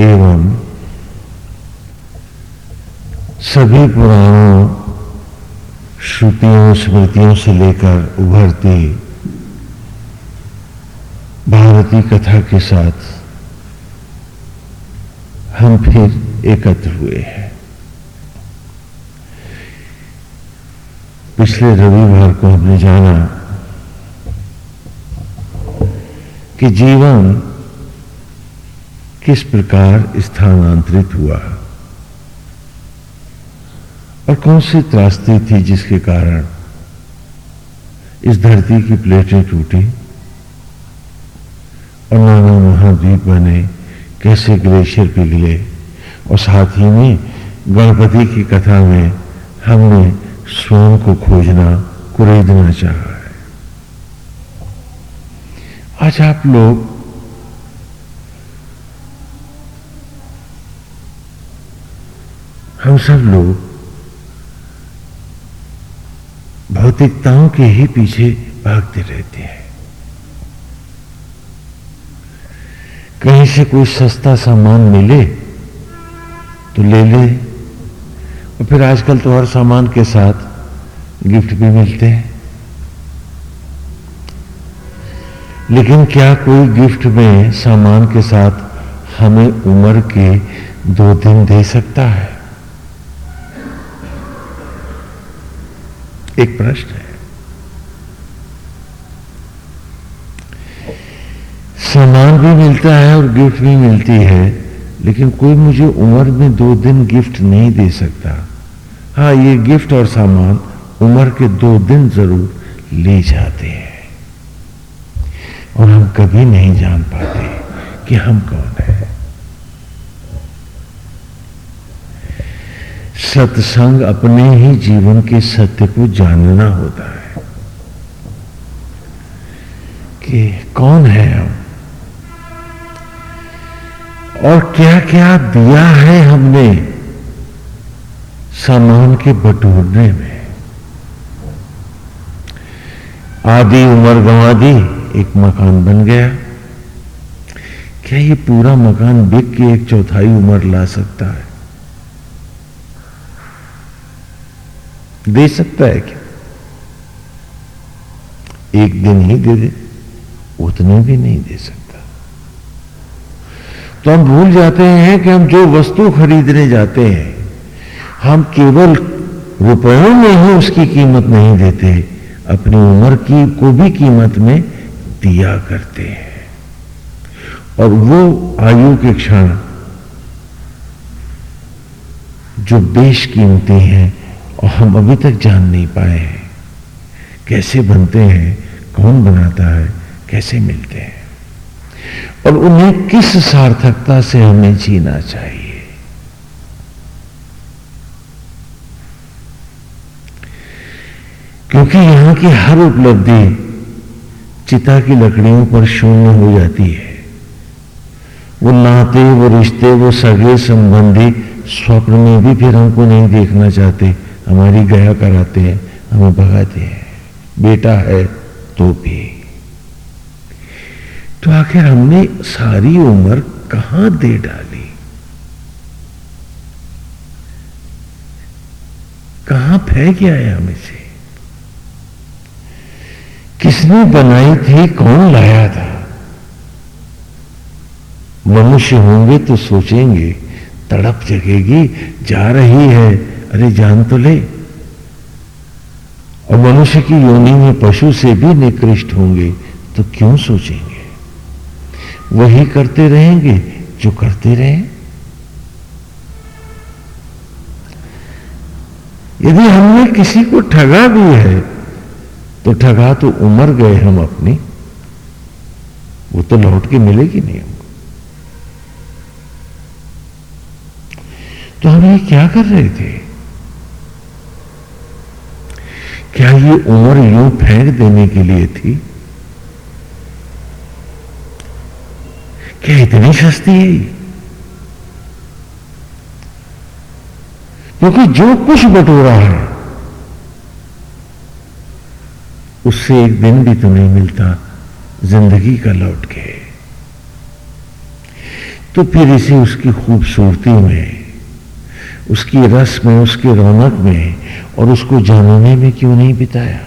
एवं सभी पुराणों, श्रुतियों, स्मृतियों से लेकर उभरती भारतीय कथा के साथ हम फिर एकत्र हुए हैं। पिछले रविवार को हमने जाना कि जीवन किस प्रकार स्थानांतरित हुआ। और कौन सी त्रास्ती थी जिसके कारण इस धरती की प्लेटें टूटी? और नाना महाद्वीप बने, कैसे ग्लेशियर पिघले? और साथ ही में गणपति की कथा में हमने स्वयं को खोजना, कुरेदना चाहा है। आज आप लोग हम सब लोग भौतिकताओं के ही पीछे भागते रहते हैं। कहीं से कोई सस्ता सामान मिले तो ले ले। और फिर आजकल तो हर सामान के साथ गिफ्ट भी मिलते हैं। लेकिन क्या कोई गिफ्ट में सामान के साथ हमें उम्र के दो दिन दे सकता है? एक प्रश्न है। सामान भी मिलता है और गिफ्ट भी मिलती है, लेकिन कोई मुझे उम्र में दो दिन गिफ्ट नहीं दे सकता। हाँ ये गिफ्ट और सामान उम्र के दो दिन ज़रूर ले जाते हैं। और हम कभी नहीं जान पाते कि हम कौन है। सत्संग अपने ही जीवन के सत्य को जानना होता है कि कौन है हम? और क्या क्या दिया है हमने सामान के बटोरने में? आधी उम्र गंवा दी, एक मकान बन गया। क्या ये पूरा मकान बिक के एक चौथाई उम्र ला सकता है? दे सकता है क्या? एक दिन ही दे दे, उतने भी नहीं दे सकता। तो हम भूल जाते हैं कि हम जो वस्तु खरीदने जाते हैं, हम केवल रुपयों में ही उसकी कीमत नहीं देते, अपनी उम्र की, को भी कीमत में दिया करते हैं। और वो आयु के क्षण, जो बेशकीमती हैं और हम अभी तक जान नहीं पाए हैं कैसे बनते हैं, कौन बनाता है, कैसे मिलते हैं। और उन्हें किस सार्थकता से हमें जीना चाहिए। क्योंकि यहाँ की हर उपलब्धि चिता की लकड़ियों पर शून्य हो जाती है। वो नाते, वो रिश्ते, वो सगे संबंधी स्वप्न में भी फिर हमको नहीं देखना चाहते। हमारी गया कराते हैं, हमें भगाते हैं। बेटा है तो भी। तो आखिर हमने सारी उम्र कहाँ दे डाली? कहाँ फेंक आया हमें से किसने बनाई थी, कौन लाया था? मनुष्य होंगे तो सोचेंगे, तड़प जगेगी, जा रही है अरे जान तो ले। और मनुष्य की योनि में पशु से भी निकृष्ट होंगे तो क्यों सोचेंगे? वही करते रहेंगे जो करते रहे। यदि हमने किसी को ठगा भी है तो ठगा तो उमर गए हम अपनी। वो तो लौट के मिलेगी नहीं हमको। तो हम ये क्या कर रहे थे? क्या ये उम्र यूँ फेंक देने के लिए थी? क्या इतनी सस्ती है? क्योंकि जो कुछ बटोरा है, उससे एक दिन भी तो नहीं मिलता ज़िंदगी का लौट के। तो फिर इसे उसकी खूबसूरती में उसकी रस में, उसकी रौनक में और उसको जानने में क्यों नहीं बिताया?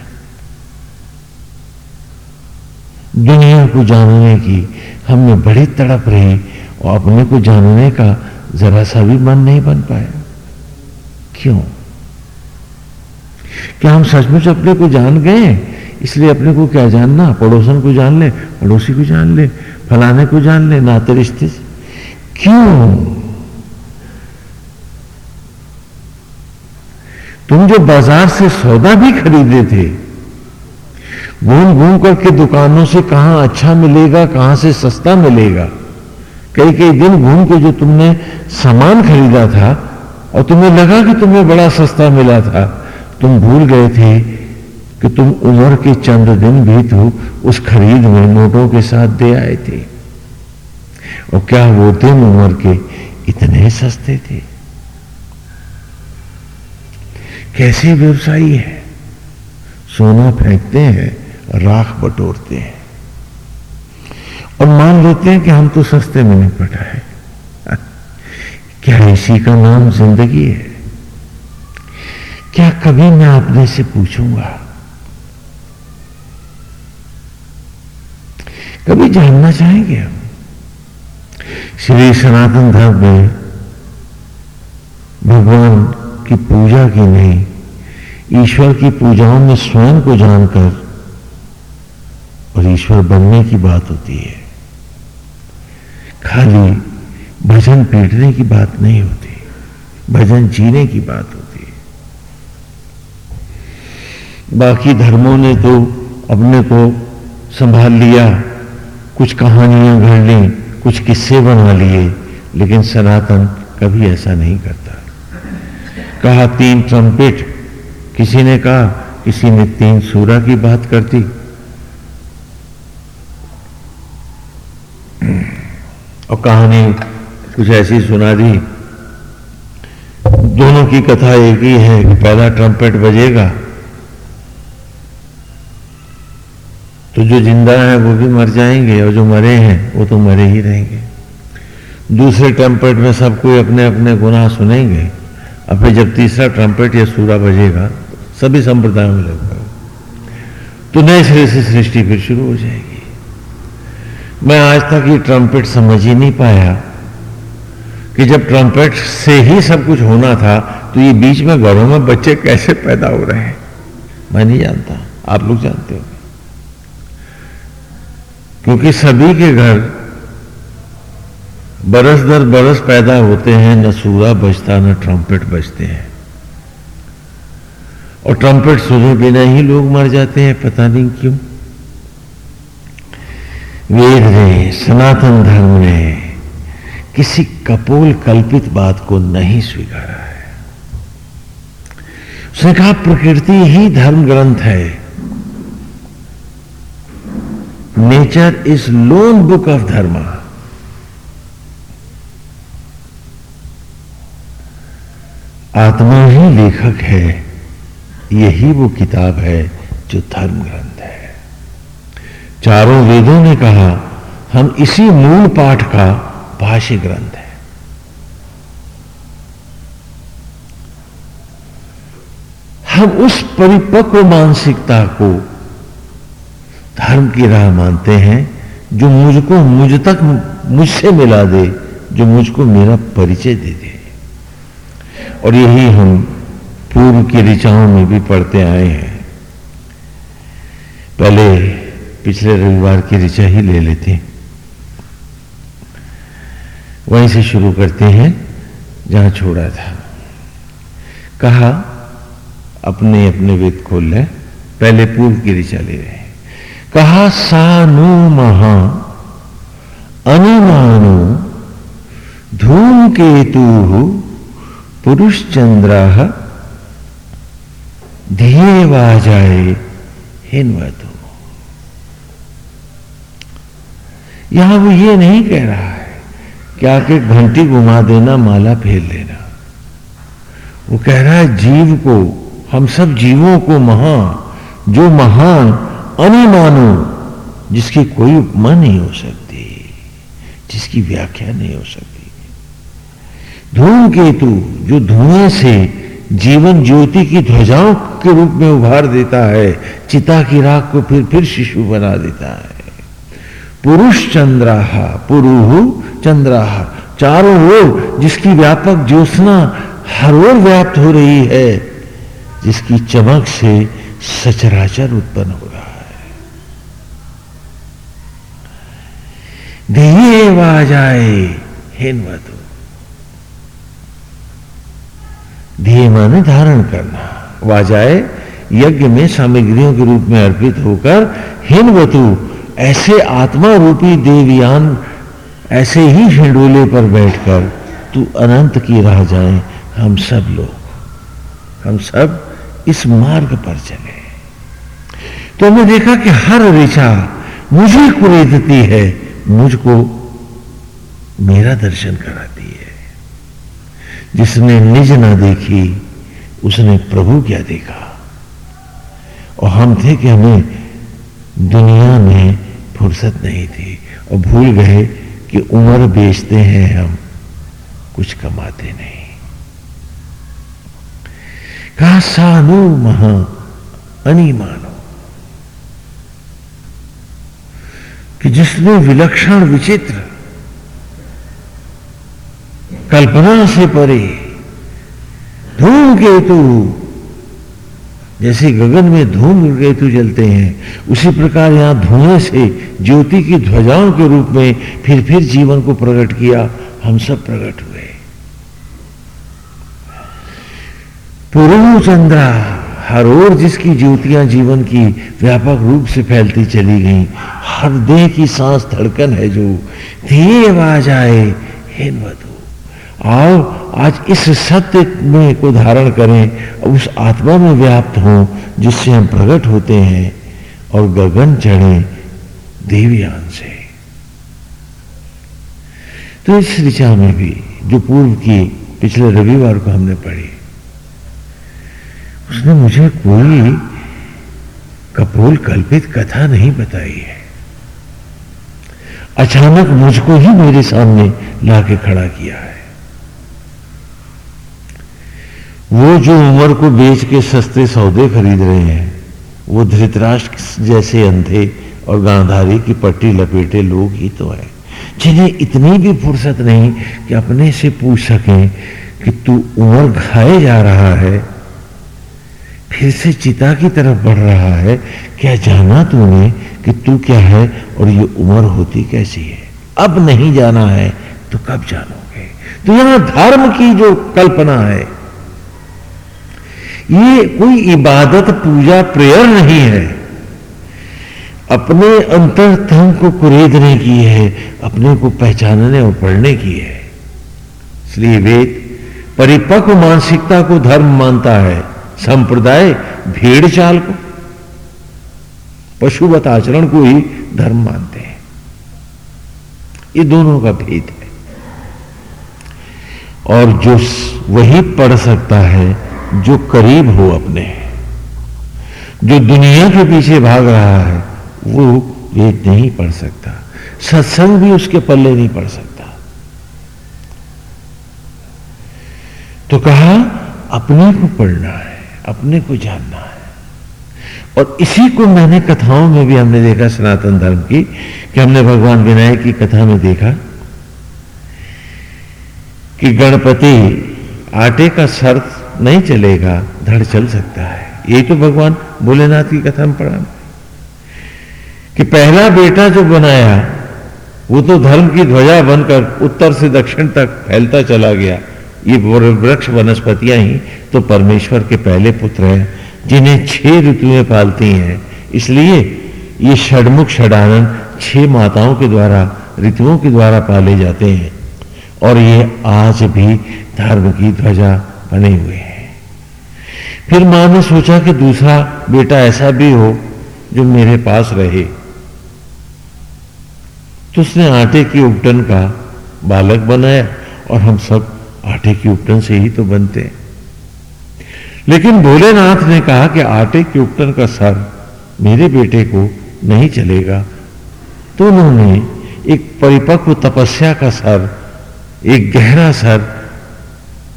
दुनिया को जानने की हमने बड़ी तड़प रही और अपने को जानने का जरा सा भी मन नहीं बन पाया। क्यों? क्या हम सचमुच अपने को जान गए? इसलिए अपने को क्या जानना? पड़ोसन को जान ले, पड़ोसी को जान ले, फलाने को जान ले, नाते रिश्ते क्यों? तुम जो बाज़ार से सौदा भी खरीदे थे, घूम घूम करके दुकानों से कहाँ अच्छा मिलेगा, कहाँ से सस्ता मिलेगा? कई कई दिन घूम के जो तुमने सामान खरीदा था और तुम्हें लगा कि तुम्हें बड़ा सस्ता मिला था, तुम भूल गए थे कि तुम उम्र के चंद दिन भी तो उस खरीद में नोटों के साथ दे आए थे। और क्या वो दिन उम्र के इतने सस्ते थे? कैसे व्यवसायी है? सोना फेंकते हैं, राख बटोरते हैं। और मान लेते हैं कि हम तो सस्ते में निपटा है। क्या इसी का नाम ज़िंदगी है? क्या कभी मैं अपने से पूछूँगा? कभी जानना चाहेंगे हम? श्री सनातन धर्म में भगवान की पूजा की नहीं, ईश्वर की पूजाओं में स्वयं को जानकर और ईश्वर बनने की बात होती है। खाली भजन पीटने की बात नहीं होती, भजन जीने की बात होती है। बाकी धर्मों ने तो अपने को संभाल लिया, कुछ कहानियाँ घड़ ली, कुछ किस्से बना लिए, लेकिन सनातन कभी ऐसा नहीं करता। कहा, तीन ट्रम्पेट। किसी ने कहा, किसी ने तीन सूरा की बात कर दी। और कहानी कुछ ऐसी सुना दी। दोनों की कथा एक ही है कि पहला ट्रम्पेट बजेगा। तो जो ज़िंदा है, वो भी मर जाएँगे और जो मरे हैं, वो तो मरे ही रहेंगे। दूसरे ट्रम्पेट में सब कोई अपने अपने गुनाह सुनेंगे। और फिर जब तीसरा ट्रम्पेट या सूरा बजेगा, सभी संप्रदायों में लगभग तो नए सिरे से सृष्टि फिर शुरू हो जाएगी। मैं आज तक ये ट्रम्पेट समझ ही नहीं पाया कि जब ट्रम्पेट से ही सब कुछ होना था तो ये बीच में घरों में बच्चे कैसे पैदा हो रहे हैं? मैं नहीं जानता। आप लोग जानते हो क्योंकि सभी के घर बरस दर बरस पैदा होते हैं, न सूरा बजता, न ट्रम्पेट बजते हैं। और ट्रम्पेट सुने बिना ही लोग मर जाते हैं, पता नहीं क्यों। वेद ने, सनातन धर्म ने किसी कपोल कल्पित बात को नहीं स्वीकारा है। उसने कहा, प्रकृति ही धर्म ग्रंथ है। Nature is lone book of dharma. आत्मा ही लेखक है। यही वो किताब है जो धर्म ग्रंथ है। चारों वेदों ने कहा, हम इसी मूल पाठ का भाष्य ग्रंथ है। हम उस परिपक्व मानसिकता को धर्म की राह मानते हैं, जो मुझको मुझ तक मुझसे मिला दे, जो मुझको मेरा परिचय दे दे। और यही हम पूर्व की ऋचाओं में भी पढ़ते आए हैं। पहले पिछले रविवार की ऋचा ही ले लेते हैं। वहीं से शुरू करते हैं, जहाँ छोड़ा था। कहा, अपने अपने वेद खोल ले, पहले पूर्व की ऋचा ले रहे हैं। कहा, सानु महा, अनुमानु, धूमकेतु पुरुष चंद्र ध्येवा जाए हिन्वतु। यहाँ वो ये नहीं कह रहा है कि आके घंटी घुमा देना, माला फेर लेना वो कह रहा है जीव को, हम सब जीवों को महा जो महान अनिमानो जिसकी कोई उपमा नहीं हो सकती, जिसकी व्याख्या नहीं हो सकती। धूमकेतु जो धुएँ से जीवन ज्योति की ध्वजाओं के रूप में उभार देता है, चिता की राख को फिर फिर शिशु बना देता है। पुरुष चंद्राहा, पुरुहु चंद्राहा, चारों ओर जिसकी व्यापक ज्योत्ना हर ओर व्याप्त हो रही है, जिसकी चमक से सचराचर उत्पन्न हो रहा है। देह जाए हेनवतु ध्येय माने धारण करना। वाजाए यज्ञ में सामग्रियों के रूप में अर्पित होकर हिनवतु ऐसे आत्मा रूपी देवयान, ऐसे ही हिंडोले पर बैठकर तू अनंत की राह जाए, हम सब लोग, हम सब इस मार्ग पर चले। तो मैं देखा कि हर ऋषा मुझे कुरेदती है, मुझको मेरा दर्शन कराती है जिसने निज ना देखी, उसने प्रभु क्या देखा? और हम थे कि हमें दुनिया में फुर्सत नहीं थी और भूल गए कि उम्र बेचते हैं हम, कुछ कमाते नहीं। कहा, सानु महा अनिमानो। कि जिसने विलक्षण विचित्र कल्पना से परे धूम केतु। जैसे गगन में धूम केतु जलते हैं, उसी प्रकार यहाँ धुएँ से ज्योति की ध्वजाओं के रूप में फिर फिर जीवन को प्रकट किया, हम सब प्रकट हुए। पूर्व चंद्रा, हर ओर जिसकी ज्योतियाँ जीवन की व्यापक रूप से फैलती चली गई, हर देह की सांस धड़कन है जो धीरे आवाज़ आए हेन आओ, आज इस सत्य में को धारण करें उस आत्मा में व्याप्त हो, जिससे हम प्रकट होते हैं और गगन चढ़े देवयान से। तो इस ऋचा में भी, जो पूर्व की पिछले रविवार को हमने पढ़ी, उसने मुझे कोई कपोल कल्पित कथा नहीं बताई है। अचानक मुझको ही मेरे सामने लाके खड़ा किया है। वो जो उम्र को बेच के सस्ते सौदे खरीद रहे हैं, वो धृतराष्ट्र जैसे अंधे और गांधारी की पट्टी लपेटे लोग ही तो है, जिन्हें इतनी भी फुर्सत नहीं कि अपने से पूछ सकें कि तू उम्र खाए जा रहा है, फिर से चिता की तरफ़ बढ़ रहा है, क्या जाना तूने कि तू क्या है और ये उम्र होती कैसी है? अब नहीं जाना है तो कब जानोगे? तो यहाँ धर्म की जो कल्पना है ये कोई इबादत, पूजा प्रेयर नहीं है। अपने अंतरतम को कुरेदने की है, अपने को पहचानने और पढ़ने की है। इसलिए वेद परिपक्व मानसिकता को धर्म मानता है, संप्रदाय भेड़ चाल को। पशुवत आचरण को ही धर्म मानते हैं। ये दोनों का भेद है। और जो वही पढ़ सकता है जो करीब हो अपने, जो दुनिया के पीछे भाग रहा है, वो वेद नहीं पढ़ सकता। सत्संग भी उसके पल्ले नहीं पढ़ सकता। तो कहा, अपने को पढ़ना है, अपने को जानना है। और इसी को मैंने कथाओं में भी हमने देखा, सनातन धर्म की, कि हमने भगवान विनायक की कथा में देखा कि गणपति आटे का सर्थ नहीं चलेगा, धड़ चल सकता है। यही तो भगवान भोलेनाथ की कथा में पढ़ा। कि पहला बेटा जो बनाया, वो तो धर्म की ध्वजा बनकर उत्तर से दक्षिण तक फैलता चला गया। ये वृक्ष वनस्पतियाँ ही तो परमेश्वर के पहले पुत्र हैं, जिन्हें छह ऋतुएँ पालती हैं। इसलिए ये षडमुख, षडानंद छह माताओं के द्वारा, ऋतुओं के द्वारा पाले जाते हैं। और ये आज भी धर्म की ध्वजा बने हुए हैं। फिर माँ ने सोचा कि दूसरा बेटा ऐसा भी हो जो मेरे पास रहे। तो उसने आटे की उपटन का बालक बनाया और हम सब आटे की उपटन से ही तो बनते हैं। लेकिन भोलेनाथ ने कहा कि आटे की उपटन का सर मेरे बेटे को नहीं चलेगा। तो उन्होंने एक परिपक्व तपस्या का सर, एक गहरा सर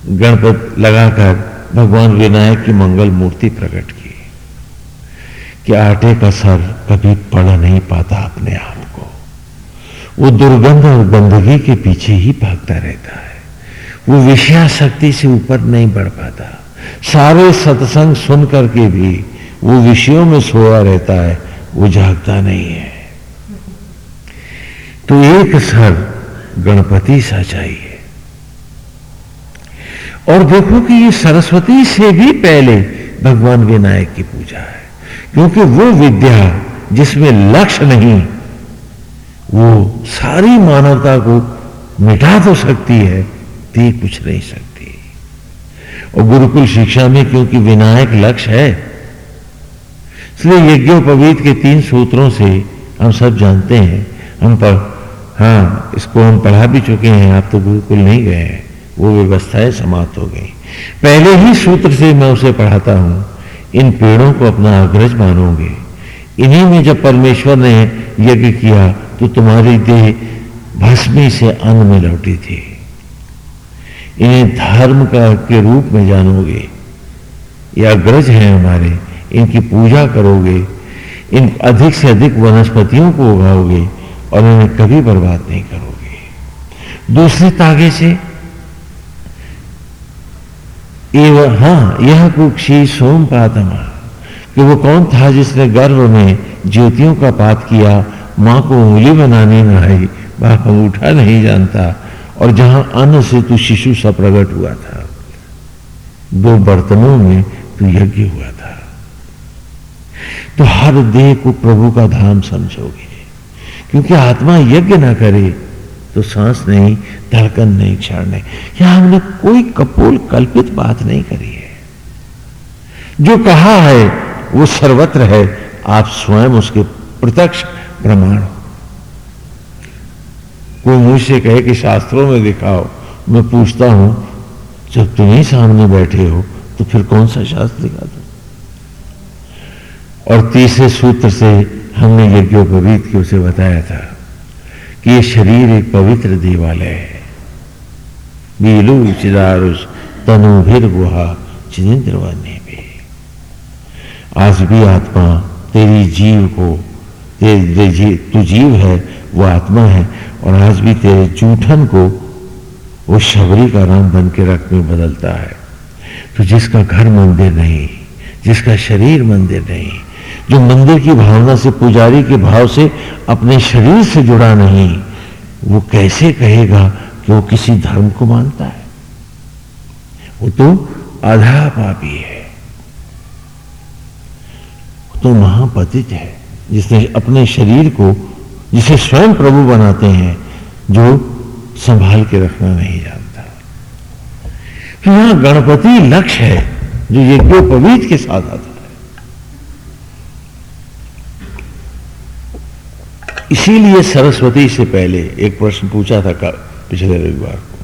गणपत लगाकर भगवान विनायक की मंगल मूर्ति प्रकट की, कि आटे का सर कभी पड़ नहीं पाता अपने आप को। वो दुर्गंध और गंदगी के पीछे ही भागता रहता है। वो विषया शक्ति से ऊपर नहीं बढ़ पाता। सारे सत्संग सुन करके भी वो विषयों में सोया रहता है, वो जागता नहीं है। तो एक सर गणपति सा चाहिए। और देखो कि ये सरस्वती से भी पहले भगवान विनायक की पूजा है, क्योंकि वो विद्या जिसमें लक्ष्य नहीं, वो सारी मानवता को मिटा तो सकती है, दे कुछ नहीं सकती। और गुरुकुल शिक्षा में क्योंकि विनायक लक्ष्य है, इसलिए यज्ञोपवीत के तीन सूत्रों से हम सब जानते हैं, हम पर हाँ इसको हम पढ़ा भी चुके हैं, आप तो गुरुकुल नहीं गए हैं। वो व्यवस्थाएँ समाप्त हो गई। पहले ही सूत्र से मैं उसे पढ़ाता हूँ। इन पेड़ों को अपना अग्रज मानोगे। इन्हीं में जब परमेश्वर ने यज्ञ किया तो तुम्हारी देह भस्मी से अन्न में लौटी थी। इन्हें धर्म का के रूप में जानोगे। ये अग्रज हैं हमारे। इनकी पूजा करोगे। इन अधिक से अधिक वनस्पतियों को उगाओगे और इन्हें कभी बर्बाद नहीं करोगे। दूसरे तागे से एवं हाँ यह कुक्षी सोम पातमा कि वो कौन था जिसने गर्भ में ज्योतियों का पात किया, माँ को उंगली बनाने न आई वह उठा नहीं जानता, और जहाँ अन्न से तू शिशु सा प्रकट हुआ था। दो बर्तनों में तू यज्ञ हुआ था। तो हर देह को प्रभु का धाम समझोगे, क्योंकि आत्मा यज्ञ ना करे तो सांस नहीं, धड़कन नहीं, क्षण नहीं। यहाँ हमने कोई कपोल कल्पित बात नहीं करी है। जो कहा है, वो सर्वत्र है। आप स्वयं उसके प्रत्यक्ष प्रमाण हो। कोई मुझसे कहे कि शास्त्रों में दिखाओ, मैं पूछता हूँ, जब तुम्हें सामने बैठे हो तो फिर कौन सा शास्त्र दिखा दो और तीसरे सूत्र से हमने यज्ञोपवीत की उसे बताया था। कि ये शरीर एक पवित्र देवालय है। बीलू चिदारुष तनुभिर गुहा चिंद्र भी आज भी आत्मा तेरी जीव को तेरे जी, तू जीव है वो आत्मा है और आज भी तेरे जूठन को वो शबरी का रंग बन के रख में बदलता है। तो जिसका घर मंदिर नहीं जिसका शरीर मंदिर नहीं जो मंदिर की भावना से, पुजारी के भाव से अपने शरीर से जुड़ा नहीं, वो कैसे कहेगा कि वो किसी धर्म को मानता है? वो तो आधा पापी है। वो तो महापतित है, जिसने अपने शरीर को, जिसे स्वयं प्रभु बनाते हैं, जो संभाल के रखना नहीं जानता। तो यहाँ गणपति लक्ष्य है, जो ये यज्ञोपवीत के साथ आता इसीलिए सरस्वती से पहले एक प्रश्न पूछा था कल पिछले रविवार को।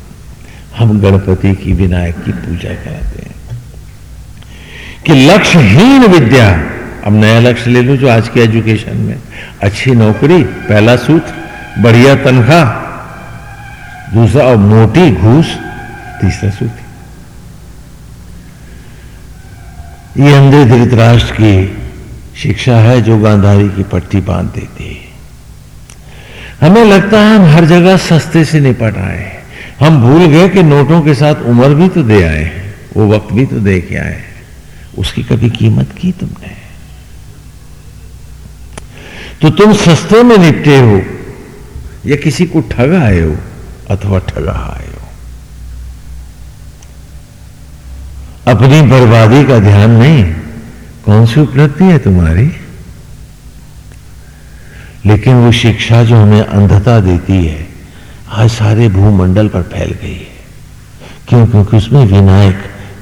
हम गणपति की विनायक की पूजा कराते हैं। कि लक्ष्यहीन विद्या। अब नया लक्ष्य ले लो जो आज के एजुकेशन में। अच्छी नौकरी, पहला सूत्र, बढ़िया तनख्वाह। दूसरा और मोटी घूस, तीसरा सूत्र। ये अंधे धृतराष्ट्र की शिक्षा है जो गांधारी की पट्टी बाँध देती है। हमें लगता है हम हर जगह सस्ते से निपट आए हैं। हम भूल गए कि नोटों के साथ उम्र भी तो दे आए वो वक्त भी तो दे के आए उसकी कभी कीमत की तुमने? तो तुम सस्ते में निपटे हो, या किसी को ठग आए हो, अथवा ठगा आए हो? अपनी बर्बादी का ध्यान नहीं, कौन सी उपलब्धि है तुम्हारी? लेकिन वो शिक्षा जो हमें अंधता देती है, आज सारे भूमंडल पर फैल गई है। क्यों? क्योंकि उसमें विनायक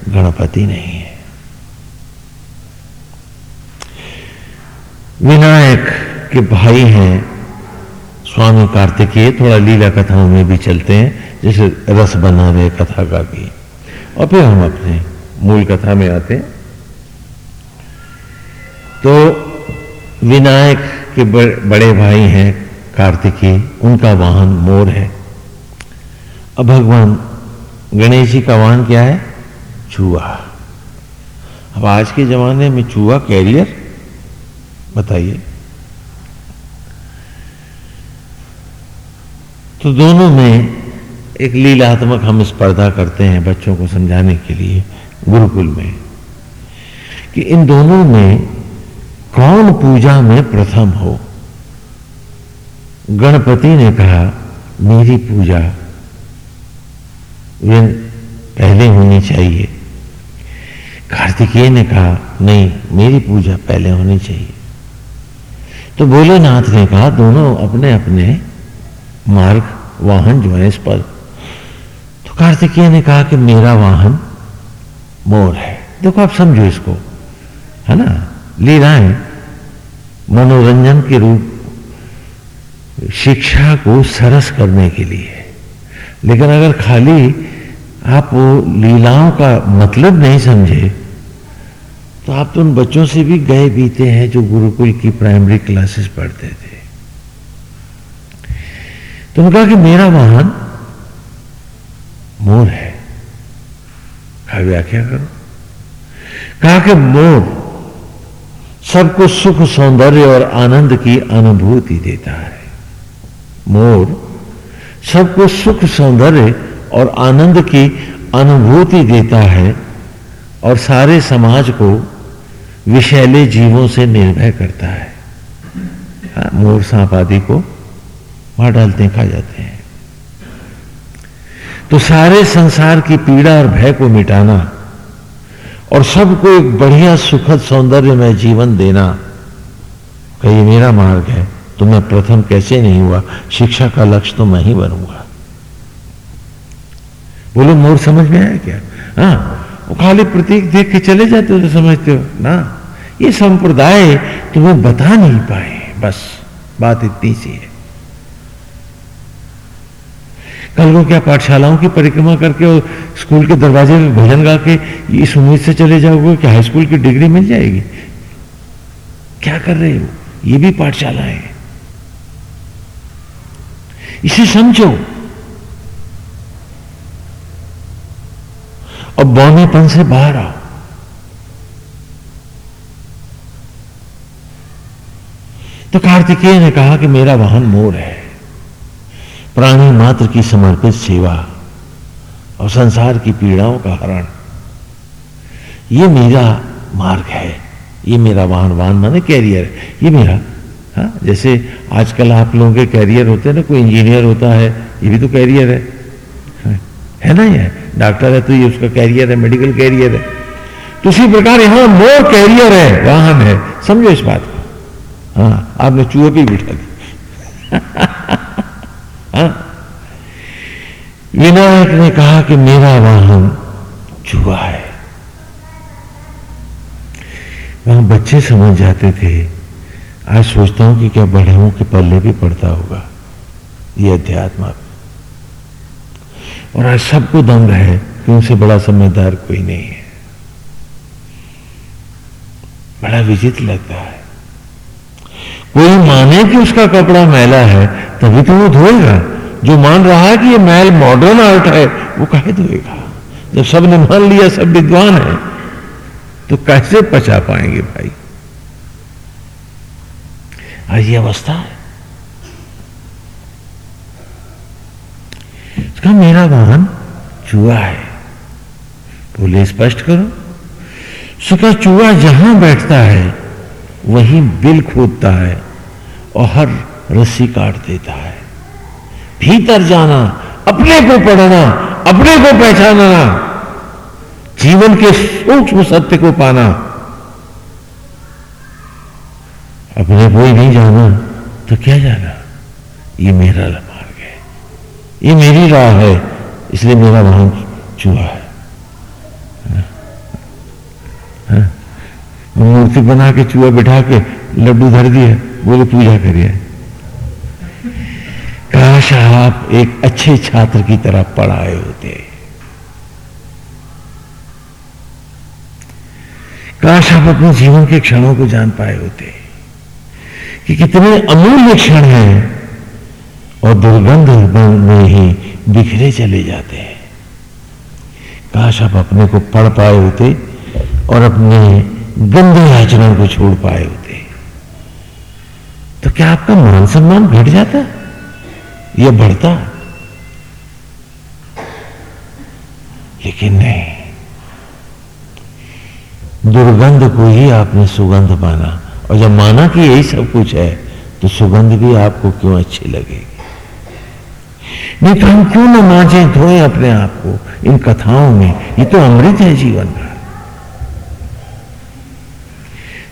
गणपति नहीं है। विनायक के भाई हैं स्वामी कार्तिकेय, थोड़ा लीला कथाओं में भी चलते हैं, जैसे रस बना रहे कथा का भी। और फिर हम अपने मूल कथा में आते हैं। तो विनायक के बड़े भाई हैं कार्तिकी, उनका वाहन मोर है। अब भगवान, गणेश जी का वाहन क्या है? चूहा। अब आज के जमाने में चूहा कैरियर? बताइए। तो दोनों में एक लीलात्मक हम स्पर्धा करते हैं बच्चों को समझाने के लिए गुरुकुल में, कि इन दोनों में कौन पूजा में प्रथम हो? गणपति ने कहा, मेरी पूजा वे पहले होनी चाहिए। कार्तिकेय ने कहा, नहीं, मेरी पूजा पहले होनी चाहिए। तो भोलेनाथ ने कहा, दोनों अपने अपने मार्ग, वाहन जो है इस पर। तो कार्तिकेय ने कहा कि मेरा वाहन मोर है। देखो, आप समझो इसको, है ना? लीलाएँ मनोरंजन के रूप, शिक्षा को सरस करने के लिए। लेकिन अगर खाली आप वो लीलाओं का मतलब नहीं समझे तो आप तो उन बच्चों से भी गए बीते हैं जो गुरुकुल की प्राइमरी क्लासेस पढ़ते थे। तो उन्होंने कहा कि मेरा वाहन मोर है। कहा, व्याख्या करो। कहा कि मोर सबको सुख सौंदर्य और आनंद की अनुभूति देता है। मोर सबको सुख सौंदर्य और आनंद की अनुभूति देता है और सारे समाज को विषैले जीवों से निर्भय करता है। हाँ, मोर सांप आदि को मार डालते खा जाते हैं। तो सारे संसार की पीड़ा और भय को मिटाना और सबको एक बढ़िया सुखद सौंदर्य में जीवन देना, कहीं मेरा मार्ग है तो मैं प्रथम कैसे नहीं हुआ? शिक्षा का लक्ष्य तो मैं ही बनूँगा। बोलो मोर समझ में आया क्या? हाँ वो खाली प्रतीक देख के चले जाते हो तो समझते हो? ना, ये संप्रदाय तुम्हें बता नहीं पाए, बस, बात इतनी सी है। कल को क्या पाठशालाओं की परिक्रमा करके और स्कूल के दरवाजे में भजन गा के इस उम्मीद से चले जाओगे कि हाई स्कूल की डिग्री मिल जाएगी? क्या कर रहे हो? ये भी पाठशाला है। इसे समझो। और बौनेपन से बाहर आओ। तो कार्तिकेय ने कहा कि मेरा वाहन मोर है। प्राणी मात्र की समर्पित सेवा और संसार की पीड़ाओं का हरण। ये मेरा मार्ग है। ये मेरा वाहन वाहन माने कैरियर है ये मेरा, हा? जैसे आजकल आप लोगों के कैरियर होते हैं ना, कोई इंजीनियर होता है, ये भी तो कैरियर है। है ना ये? डॉक्टर है तो ये उसका कैरियर है मेडिकल कैरियर है। तो उसी प्रकार यहाँ मोर कैरियर है, वाहन है। समझो इस बात को। हाँ आपने चूहे भी बिठा दी विनायक ने कहा कि मेरा वाहन चूहा है। वहाँ बच्चे समझ जाते थे। आज सोचता हूँ कि क्या बड़े के पल्ले भी पड़ता होगा। ये अध्यात्म और आज सबको दम है कि उनसे बड़ा समझदार कोई नहीं है। बड़ा विचित्र लगता है। कोई माने कि उसका कपड़ा मैला है, तभी तो वो धोएगा। जो मान रहा है कि ये मैल मॉडर्न आर्ट है, वो कह धोएगा जब सबने मान लिया, सब विद्वान है तो कैसे पचा पाएँगे भाई? आज ये अवस्था है। इसका मेरा वाहन चूहा है। बोले, स्पष्ट करो। सुखा चूहा जहाँ बैठता है, वहीं बिल खोदता है और हर रस्सी काट देता है। भीतर जाना, अपने को पढ़ना, अपने को पहचानना, जीवन के सूक्ष्म सत्य को पाना। अपने को ही नहीं जाना तो क्या जाना? ये मेरा मार्ग है। ये मेरी राह है, इसलिए मेरा वहाँ चूहा है। मूर्ति बना के, चूहा बिठा के, लड्डू धर दिया बोले, पूजा करिए। काश आप एक अच्छे छात्र की तरह पढ़ाए होते। काश आप अपने जीवन के क्षणों को जान पाए होते कि कितने अमूल्य क्षण हैं और दुर्गंध में ही बिखरे चले जाते हैं। काश आप अपने को पढ़ पाए होते और अपने गंदे आचरण को छोड़ पाए होते। तो क्या आपका मान सम्मान घट जाता? या बढ़ता लेकिन नहीं। दुर्गंध को ही आपने सुगंध माना। और जब माना कि यही सब कुछ है तो सुगंध भी आपको क्यों अच्छी लगेगी? नहीं तो हम क्यों ना मांझे धोए अपने आप को? इन कथाओं में ये तो अमृत है जीवन का।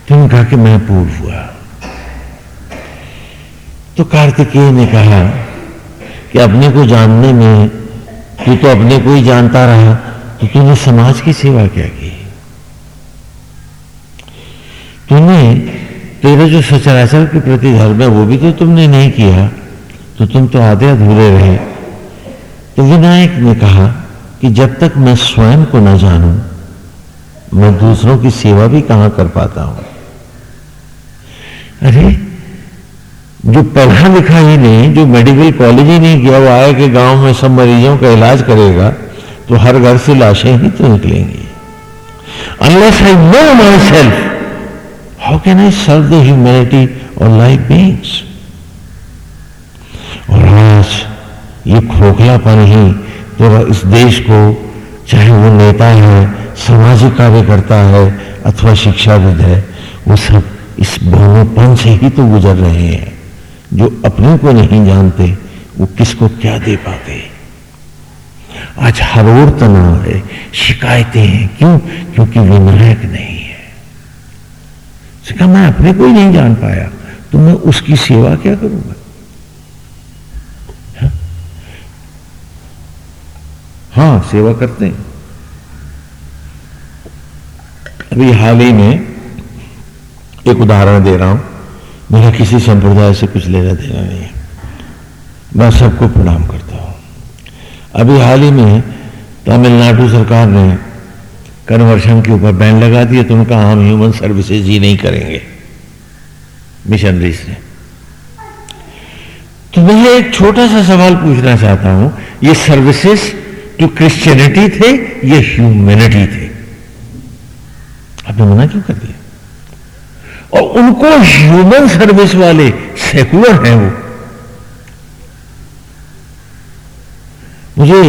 तुमने कहा कि मैं पूर्व हुआ। तो कार्तिकेय ने कहा कि अपने को जानने में तू तो अपने को ही जानता रहा तो तूने समाज की सेवा क्या की? तूने, तेरे जो सचराचर के प्रति धर्म है, वो भी तो तुमने नहीं किया तो तुम तो आधे अधूरे रहे। तो विनायक ने कहा कि जब तक मैं स्वयं को न जानूं, मैं दूसरों की सेवा भी कहाँ कर पाता हूँ? अरे जो पढ़ा लिखा ही नहीं, जो मेडिकल कॉलेज ही नहीं किया, वो आया कि गाँव में सब मरीजों का इलाज करेगा तो हर घर से लाशें ही तो निकलेंगी। Unless I know myself how can I serve the humanity और लाइफ बींग्स और आज ये खोखलापन ही तो इस देश को, चाहे वो नेता है, सामाजिक कार्यकर्ता है, अथवा शिक्षाविद है, वो सब इस बहुपन से ही तो गुजर रहे हैं। जो अपने को नहीं जानते वो किसको क्या दे पाते? आज हर ओर तनाव है शिकायतें हैं। क्यों? क्योंकि विनायक नहीं है। कहा मैं अपने को ही नहीं जान पाया तो मैं उसकी सेवा क्या करूँगा? हाँ, हाँ सेवा करते हैं। अभी हाल ही में एक उदाहरण दे रहा हूँ। मेरा किसी संप्रदाय से कुछ लेना देना नहीं है। मैं सबको प्रणाम करता हूँ। अभी हाल ही में तमिलनाडु सरकार ने कन्वर्शन के ऊपर बैन लगा दिया तो उनका हम ह्यूमन सर्विसेज़ ही नहीं करेंगे मिशनरीज ने। तो मैं एक छोटा सा सवाल पूछना चाहता हूँ, ये सर्विसेज़ टू क्रिश्चियनिटी थे, ये ह्यूमैनिटी थे। आपने मना क्यों कर दिया? और उनको ह्यूमन सर्विस वाले सेकुलर हैं वो। मुझे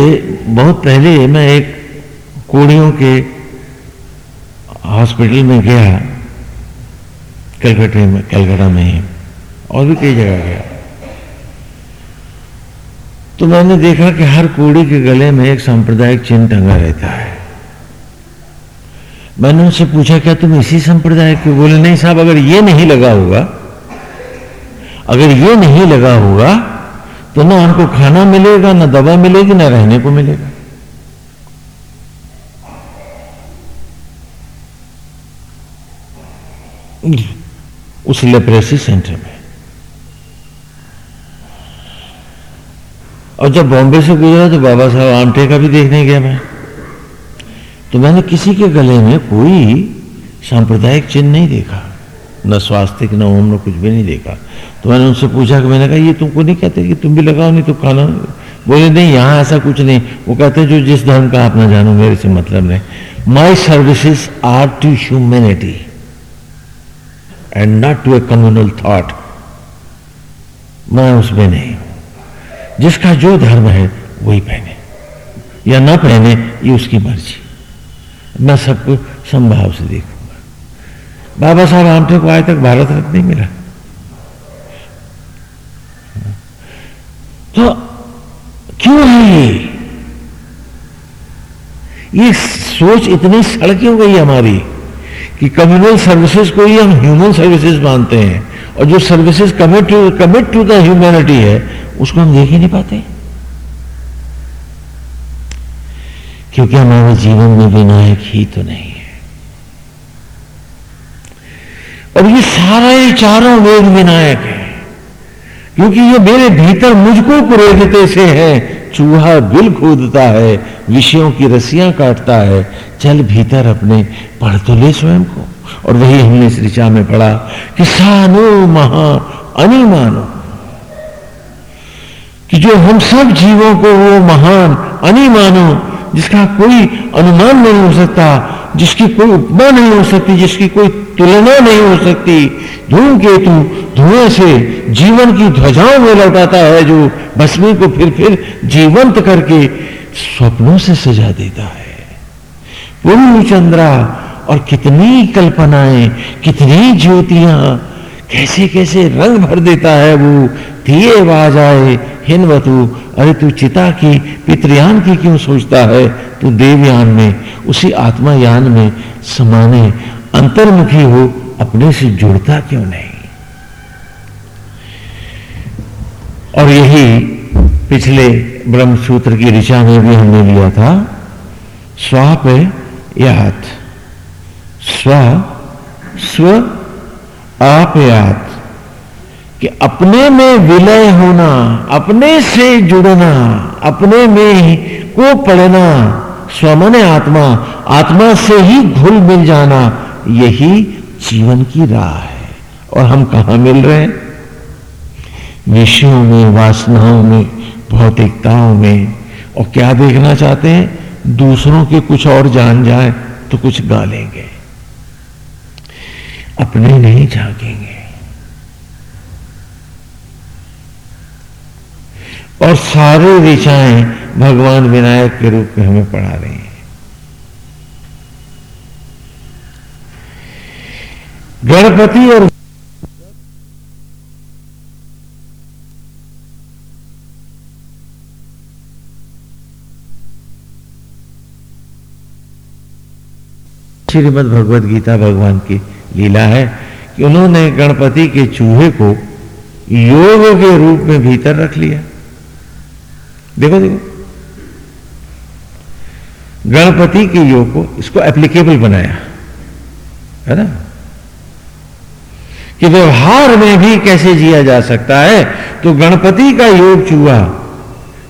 बहुत पहले मैं एक कोड़ियों के हॉस्पिटल में गया, कलकत्ते में, कलकत्ता में ही, और भी कई जगह गया। तो मैंने देखा कि हर कोड़ी के गले में एक सांप्रदायिक चिन्ह टंगा रहता है। मैंने उनसे पूछा, क्या तुम इसी संप्रदाय के बोले, नहीं साहब, अगर ये नहीं लगा होगा, अगर ये नहीं लगा होगा तो ना उनको खाना मिलेगा, ना दवा मिलेगी, ना रहने को मिलेगा। उस लेप्रेसी सेंटर में। और जब बॉम्बे से गुजरा तो बाबा साहब आमटे का भी देखने गया मैं। तो मैंने किसी के गले में कोई सांप्रदायिक चिन्ह नहीं देखा। न स्वास्तिक, न ओम, न कुछ भी नहीं देखा। तो मैंने उनसे पूछा कि मैंने कहा, ये तुमको नहीं कहते कि तुम भी लगाओ, नहीं तो खाना? बोले, नहीं, यहाँ ऐसा कुछ नहीं। वो कहते, जो जिस धर्म का आप ना जानो, मेरे से मतलब नहीं। My services are to humanity and not to a communal thought मैं उसमें नहीं जिसका जो धर्म है, वही पहने। या ना पहने, ये उसकी मर्ज़ी। मैं सबको संभाव से देखूँगा। बाबा साहब आमटे को आज तक भारत रत्न नहीं मिला। तो क्यों है ये? ये सोच इतनी सड़ क्यों गई हमारी कि कम्युनल सर्विसेज़ को ही हम ह्यूमन सर्विसेज़ मानते हैं और जो services commit to commit to the humanity है, उसको हम देख ही नहीं पाते। क्योंकि हमारे जीवन में विनायक ही तो नहीं है। और ये सारा चारों वेद विनायक है, क्योंकि ये मेरे भीतर मुझको कुरेदते से है। चूहा बिल खोदता है, विषयों की रस्सियाँ काटता है, चल भीतर अपने पढ़ तो ले स्वयं को। और वही हमने इस ऋचा में पढ़ा कि सानो महा अनिमानो, कि जो हम सब जीवों को वो महान अनि मानो जिसका कोई अनुमान नहीं हो सकता, जिसकी कोई उपमा नहीं हो सकती, जिसकी कोई तुलना नहीं हो सकती। धूमकेतु धुएँ से जीवन की ध्वजाओं में लौटाता है जो भस्मी को फिर फिर जीवंत करके स्वप्नों से सजा देता है। पूर्व चंद्रा, और कितनी कल्पनाएँ, कितनी ज्योतियाँ कैसे कैसे रंग भर देता है वो, दिए आवाज़ आए हिनवतु, अरे तू चिता की, पितृयान की क्यों सोचता है? तू देवयान में, उसी आत्मायान में समाने, अंतर्मुखी हो, अपने से जुड़ता क्यों नहीं? और यही पिछले ब्रह्मसूत्र की ऋचा में भी हमने लिया था, स्वाप यात। स्व स्व, आप याद कि अपने में विलय होना, अपने से जुड़ना, अपने में को पढ़ना, स्वमन आत्मा आत्मा से ही घुल मिल जाना, यही जीवन की राह है। और हम कहा मिल रहे हैं? विषयों में, वासनाओं में, भौतिकताओं में। और क्या देखना चाहते हैं? दूसरों के कुछ और जान जाए तो कुछ गालेंगे। अपने नहीं जागेंगे। और सारे ऋचाएँ भगवान विनायक के रूप में हमें पढ़ा रही हैं। गणपति और श्रीमद भगवत गीता भगवान की लीला है कि उन्होंने गणपति के चूहे को योग के रूप में भीतर रख लिया। देखो देखो गणपति के योग को इसको एप्लीकेबल बनाया, है ना? कि व्यवहार में भी कैसे जिया जा सकता है? तो गणपति का योग चूहा,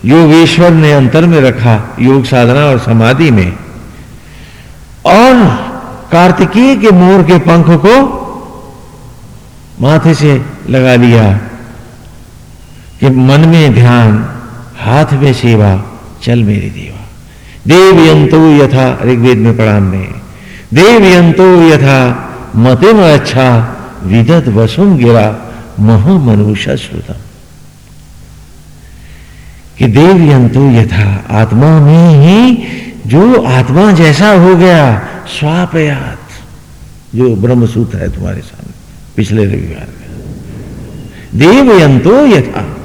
योगेश्वर ने अंतर में रखा योग साधना और समाधि में। और कार्तिकीय के मोर के पंख को माथे से लगा लिया कि मन में ध्यान हाथ में सेवा, चल मेरी देवा। देवयंतो यथा, ऋग्वेद में पढ़ा हमने। देवयंतो यथा, मतिम अच्छा विदत वसुम गिरा महामनुषा श्रुतम कि देवयंतो यथा, आत्मा में ही जो आत्मा जैसा हो गया स्वापयात जो ब्रह्म सूत्र है तुम्हारे सामने, पिछले रविवार में। देवयंतो यथा।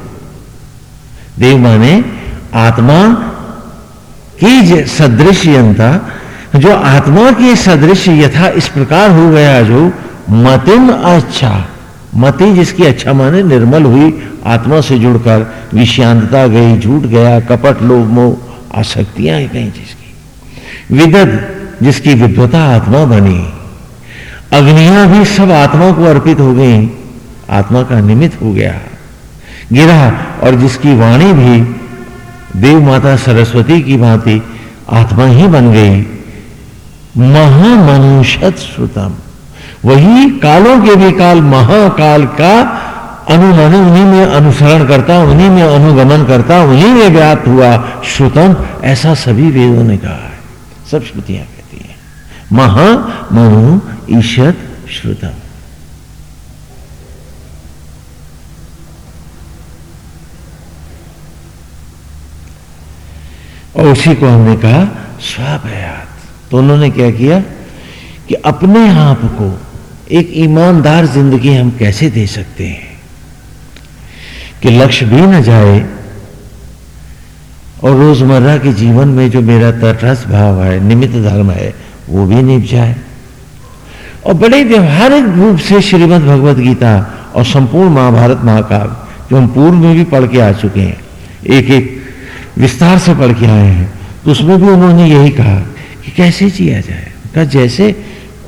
देव माने आत्मा की सदृश यंता जो आत्मा की सदृश यथा इस प्रकार हो गया जो मतिम अच्छा मति जिसकी अच्छा माने निर्मल हुई आत्मा से जुड़कर विषांतता गई, झूठ गया, कपट, लोभ, मोह, आसक्तियाँ गई जिसकी। विदत जिसकी विद्वता आत्मा बनी, अग्नियाँ भी सब आत्मा को अर्पित हो गई, आत्मा का निमित्त हो गया। गिरा और जिसकी वाणी भी देव माता सरस्वती की भांति आत्मा ही बन गई। महामनुषत श्रुतम। वही कालों के भी काल, महाकाल का अनुमान उन्हीं में अनुसरण करता, उन्हीं में अनुगमन करता, उन्हीं में व्याप्त हुआ श्रुतम, ऐसा सभी वेदों ने कहा है। सब श्रुतियाँ कहती महा मनु ईशत श्रुतम। और उसी को हमने कहा स्वाभयात तो उन्होंने क्या किया कि अपने आप को एक ईमानदार ज़िंदगी हम कैसे दे सकते हैं? कि लक्ष्य भी न जाए और रोज़मर्रा के जीवन में जो मेरा तटस्थ भाव है, निमित्त धर्म है, वो भी निप जाए। और बड़े व्यवहारिक रूप से श्रीमद भगवत गीता और संपूर्ण महाभारत महाकाव्य, जो हम पूर्व में भी पढ़ के आ चुके हैं एक एक विस्तार से पढ़ के आए हैं। तो उसमें भी उन्होंने यही कहा कि कैसे जिया जाए? कहा, जैसे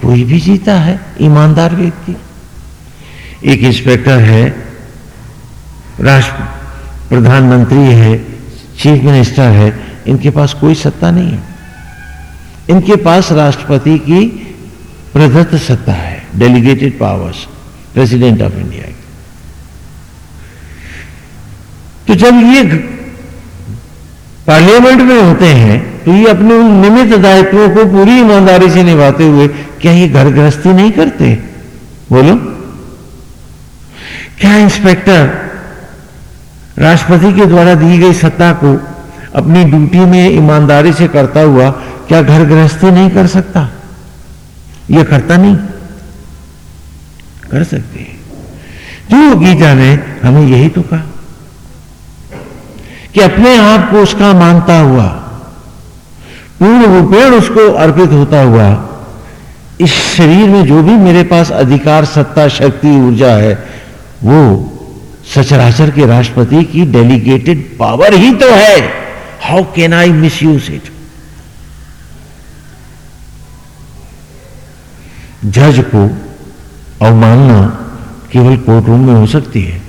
कोई भी जीता है, ईमानदार व्यक्ति। एक इंस्पेक्टर है, राष्ट्र, प्रधानमंत्री है, चीफ मिनिस्टर है, इनके पास कोई सत्ता नहीं है। इनके पास राष्ट्रपति की प्रदत्त सत्ता है, delegated powers, president of India की। तो जब ये पार्लियामेंट में होते हैं तो ये अपने उन निमित दायित्वों को पूरी ईमानदारी से निभाते हुए क्या ये घर गृहस्थी नहीं करते? बोलो। क्या इंस्पेक्टर राष्ट्रपति के द्वारा दी गई सत्ता को अपनी ड्यूटी में ईमानदारी से करता हुआ क्या घर गृहस्थी नहीं कर सकता? यह करता नहीं। कर सकते जो गीता ने हमें यही तो कहा। कि अपने आप को उसका मानता हुआ, पूर्ण रूपेण उसको अर्पित होता हुआ, इस शरीर में जो भी मेरे पास अधिकार, सत्ता, शक्ति, ऊर्जा है, वो सचराचर के राष्ट्रपति की डेलीगेटेड पावर ही तो है। How can I misuse it जज को अवमानना केवल कोर्ट रूम में हो सकती है।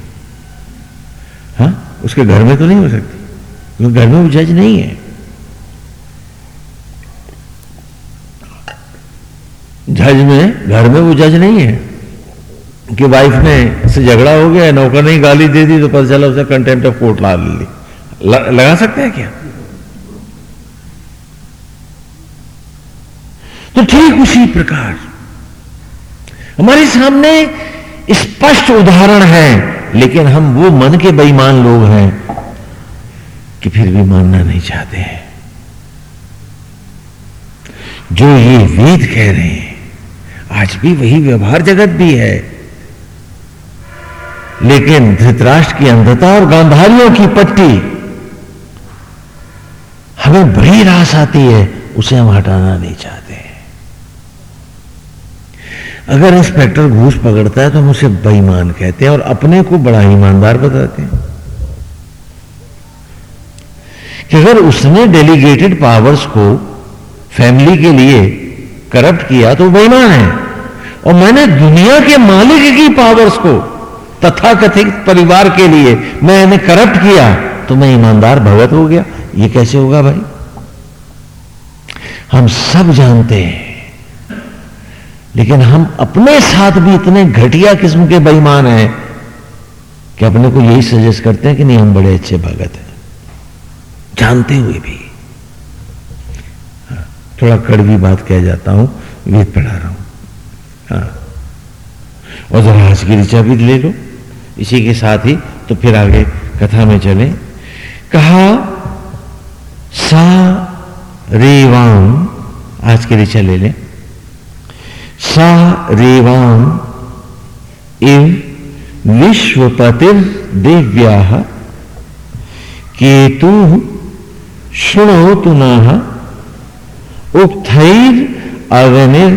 हा? उसके घर में तो नहीं हो सकती। वो जज नहीं है। जज में, घर में वो जज नहीं है। कि वाइफ ने से झगड़ा हो गया, नौकर ने गाली दे दी तो पता चला उसे कंटेम्प्ट ऑफ़ कोर्ट ला। ली, लगा सकते हैं क्या? तो ठीक उसी प्रकार। हमारे सामने स्पष्ट उदाहरण है, लेकिन हम वो मन के बेईमान लोग हैं कि फिर भी मानना नहीं चाहते हैं। जो ये वेद कह रहे हैं, आज भी वही व्यवहार जगत भी है। लेकिन धृतराष्ट्र की अंधता और गांधारियों की पट्टी हमें बड़ी रास आती है, उसे हम हटाना नहीं चाहते अगर इंस्पेक्टर घूस पकड़ता है तो हम उसे बेईमान कहते हैं और अपने को बड़ा ईमानदार बताते हैं। कि अगर उसने डेलीगेटेड पावर्स को फैमिली के लिए करप्ट किया तो बेईमान है। और मैंने दुनिया के मालिक की पावर्स को तथाकथित परिवार के लिए मैंने करप्ट किया तो मैं ईमानदार भगत हो गया। ये कैसे होगा भाई? हम सब जानते हैं। लेकिन हम अपने साथ भी इतने घटिया किस्म के बेईमान हैं कि अपने को यही सजेस्ट करते हैं कि नहीं, हम बड़े अच्छे भगत हैं। जानते हुए भी। हाँ, थोड़ा कड़वी बात कह जाता हूँ वेद पढ़ा रहा हूँ। हाँ और जरा आज की ऋचा भी ले लो। इसी के साथ ही तो फिर आगे कथा में चले। कहा सा रेवाम आज के ऋचा ले लें। सा रेवाम इव विश्वपतिर दिव्या केतु शुणोतु न उक्थर अग्निर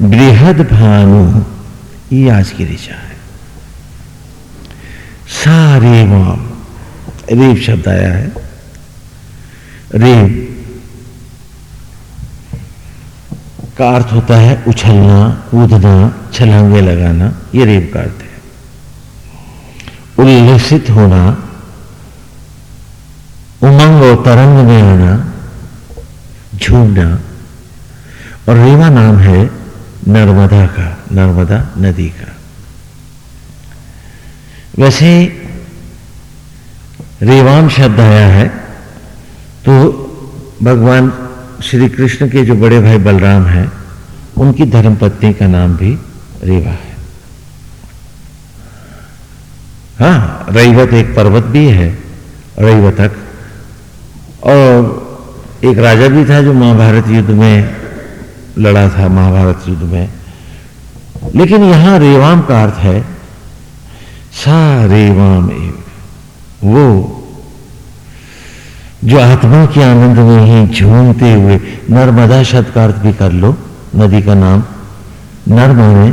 बृहद भानु ये आज की ऋचा है। सारे वाम रेव शब्द आया है। रेव का अर्थ होता है उछलना, कूदना, छलांगे लगाना, ये रेव का अर्थ है। उल्लसित होना उमंग और तरंग में आना झूमना और रेवा नाम है नर्मदा का, नर्मदा नदी का। वैसे रेवाम शब्द आया है तो भगवान श्री कृष्ण के जो बड़े भाई बलराम हैं, उनकी धर्मपत्नी का नाम भी रेवा है। हाँ रईवत एक पर्वत भी है रईवतक और एक राजा भी था जो महाभारत युद्ध में लड़ा था, महाभारत युद्ध में। लेकिन यहाँ रेवाम का अर्थ है, सा रेवाम एव, वो जो आत्मा के आनंद में ही झूमते हुए, नर्मदा शब्द का अर्थ भी कर लो, नदी का नाम, नर्म में